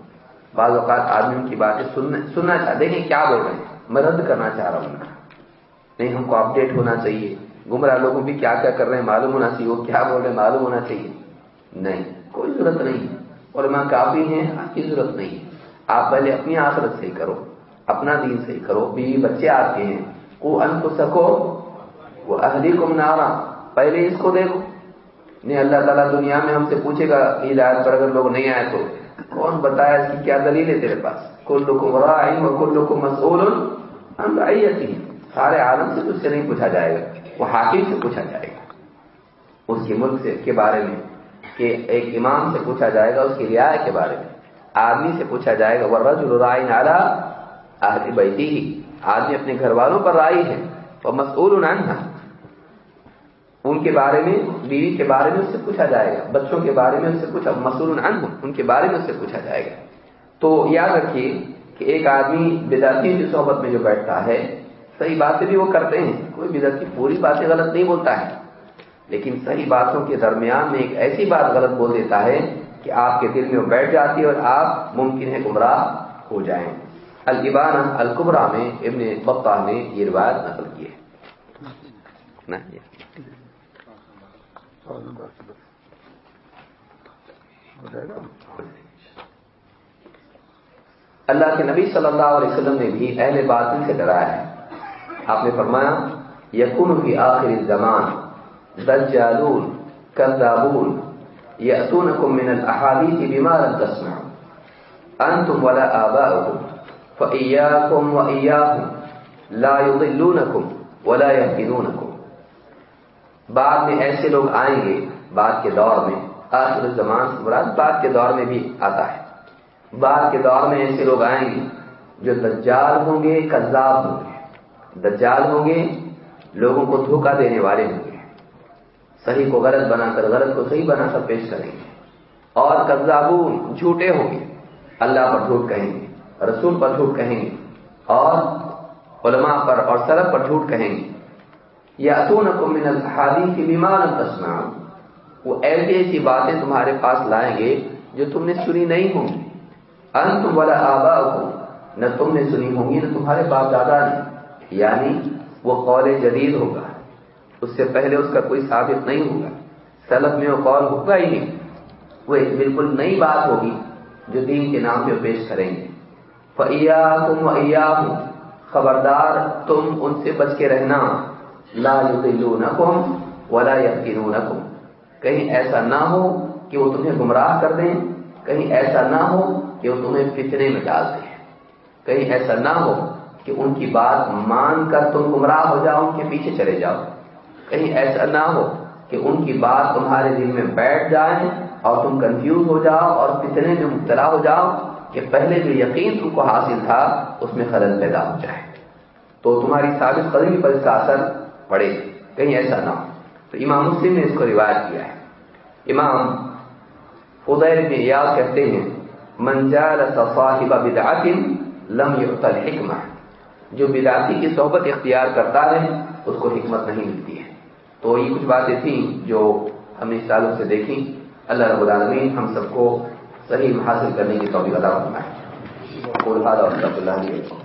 A: بعض اوقات آدمی ان کی باتیں سننا چاہتے ہیں کیا بول رہے ہیں۔ میں رد کرنا چاہ رہا ہوں نہیں، ہم کو اپڈیٹ ہونا چاہیے۔ گمراہ لوگوں بھی کیا کیا کر رہے ہیں؟ معلوم ہونا چاہیے۔ وہ کیا بول رہے ہیں؟ معلوم ہونا چاہیے۔ نہیں، کوئی ضرورت نہیں۔ اور ماں کافی ہیں، آپ کی ضرورت نہیں۔ آپ پہلے اپنی آخرت صحیح کرو، اپنا دین صحیح کرو۔ بیوی بچے آتے ہیں۔ وہ ان کو سکو وہ اہلی کو منارا پہلے اس کو دیکھو۔ نہیں، اللہ تعالیٰ دنیا میں ہم سے پوچھے گا ہدایت پر اگر لوگ نہیں آئے تو؟ کون بتایا اس کی کیا دلیل ہے تیرے پاس؟ کل لوگ و کل لوگ مسول ہم آئی سارے عالم سے تجھ سے نہیں پوچھا جائے گا، وہ حاکم سے پوچھا جائے گا۔ اس کے ملک سے، کے بارے میں کہ ایک امام سے پوچھا جائے گا، اس کی رعایت کے بارے میں۔ آدمی سے پوچھا جائے گا وہ رج رائے نالا آدمی بیٹی ہی آدمی اپنے گھر والوں پر رائی ہے، وہ مسئول ان کے بارے میں، بیوی کے بارے میں اس سے پوچھا جائے گا، بچوں کے بارے میں اس سے پوچھا مسئول ان کے بارے میں اس سے پوچھا جائے گا۔ تو یاد رکھیے کہ ایک آدمی بداتی کی صحبت میں جو بیٹھتا ہے، صحیح باتیں بھی وہ کرتے ہیں، کوئی بدعت کی پوری باتیں غلط نہیں بولتا ہے۔ لیکن صحیح باتوں کے درمیان میں ایک ایسی بات غلط بول دیتا ہے کہ آپ کے دل میں وہ بیٹھ جاتی ہے اور آپ ممکن ہے گمراہ ہو جائیں۔ البان القبرا میں ابن بپا نے یہ روایت نقل کی ہے۔ اللہ کے نبی صلی اللہ علیہ وسلم نے بھی اہل باطل سے ڈرایا ہے۔ آپ نے فرمایا یقون کی آخری زمان دجالون کذابون یأتونکم من الاحادیث بما لم تسمعوا۔ انتم ولا آباؤکم، فإیاکم وإیاہم لا يضلونکم ولا يهدنونکم بعد میں ایسے لوگ آئیں گے بعد کے دور میں، آخر زمان سے مراد بعد کے دور میں بھی آتا ہے۔ بعد کے دور میں ایسے لوگ آئیں گے جو دجال ہوں گے، کذاب ہوں گے۔ دجال ہوں گے، لوگوں کو دھوکہ دینے والے ہوں گے۔ صحیح کو غلط بنا کر، غلط کو صحیح بنا کر پیش کریں گے۔ اور کذابون جھوٹے ہوں گے۔ اللہ پر جھوٹ کہیں گے، رسول پر جھوٹ کہیں گے۔ اور علماء پر اور سرب پر جھوٹ کہیں گے۔ یا اتون کو من الحادی کی بیمار تسنا وہ ایسی ایسی باتیں تمہارے پاس لائیں گے جو تم نے سنی نہیں ہوں۔ گی انت والا آبا نہ تم نے سنی ہوں گی، نہ تمہارے باپ دادا نے۔ یعنی وہ قول جدید ہوگا۔ اس سے پہلے اس کا کوئی ثابت نہیں ہوگا۔ سلب میں وہ قول ہوگا ہی نہیں۔ وہ ایک بالکل نئی بات ہوگی جو دین کے نام پہ پیش کریں گے۔ فیا تم خبردار تم ان سے بچ کے رہنا۔ لا یضلونکم ولا یفتنونکم کہیں ایسا نہ ہو کہ وہ تمہیں گمراہ کر دیں، کہیں ایسا نہ ہو کہ وہ تمہیں فتنے میں ڈال دیں۔ کہیں ایسا نہ ہو کہ ان کی بات مان کر تم گمراہ ہو جاؤ، ان کے پیچھے چلے جاؤ۔ کہیں ایسا نہ ہو کہ ان کی بات تمہارے دل میں بیٹھ جائے اور تم کنفیوز ہو جاؤ اور فتنے میں مبتلا ہو جاؤ کہ پہلے جو یقین تم کو حاصل تھا، اس میں خلل پیدا ہو جائے۔ تو تمہاری ثابت قدمی پر اس کا اثر پڑے، کہیں ایسا نہ ہو۔ تو امام مسلم نے اس کو روایت کیا ہے۔ امام خدیر میں یاد کہتے ہیں منجال صاحب بدعت لم یعطل حکمہ جو بدعتی کی صحبت اختیار کرتا ہے، اس کو حکمت نہیں ملتی ہے۔ تو یہ کچھ باتیں تھیں جو ہم نے اس تعلق سے دیکھی اللہ رب العالمین ہم سب کو صحیح حاصل کرنے کی توفیق عطا فرمائے۔ اور اللہ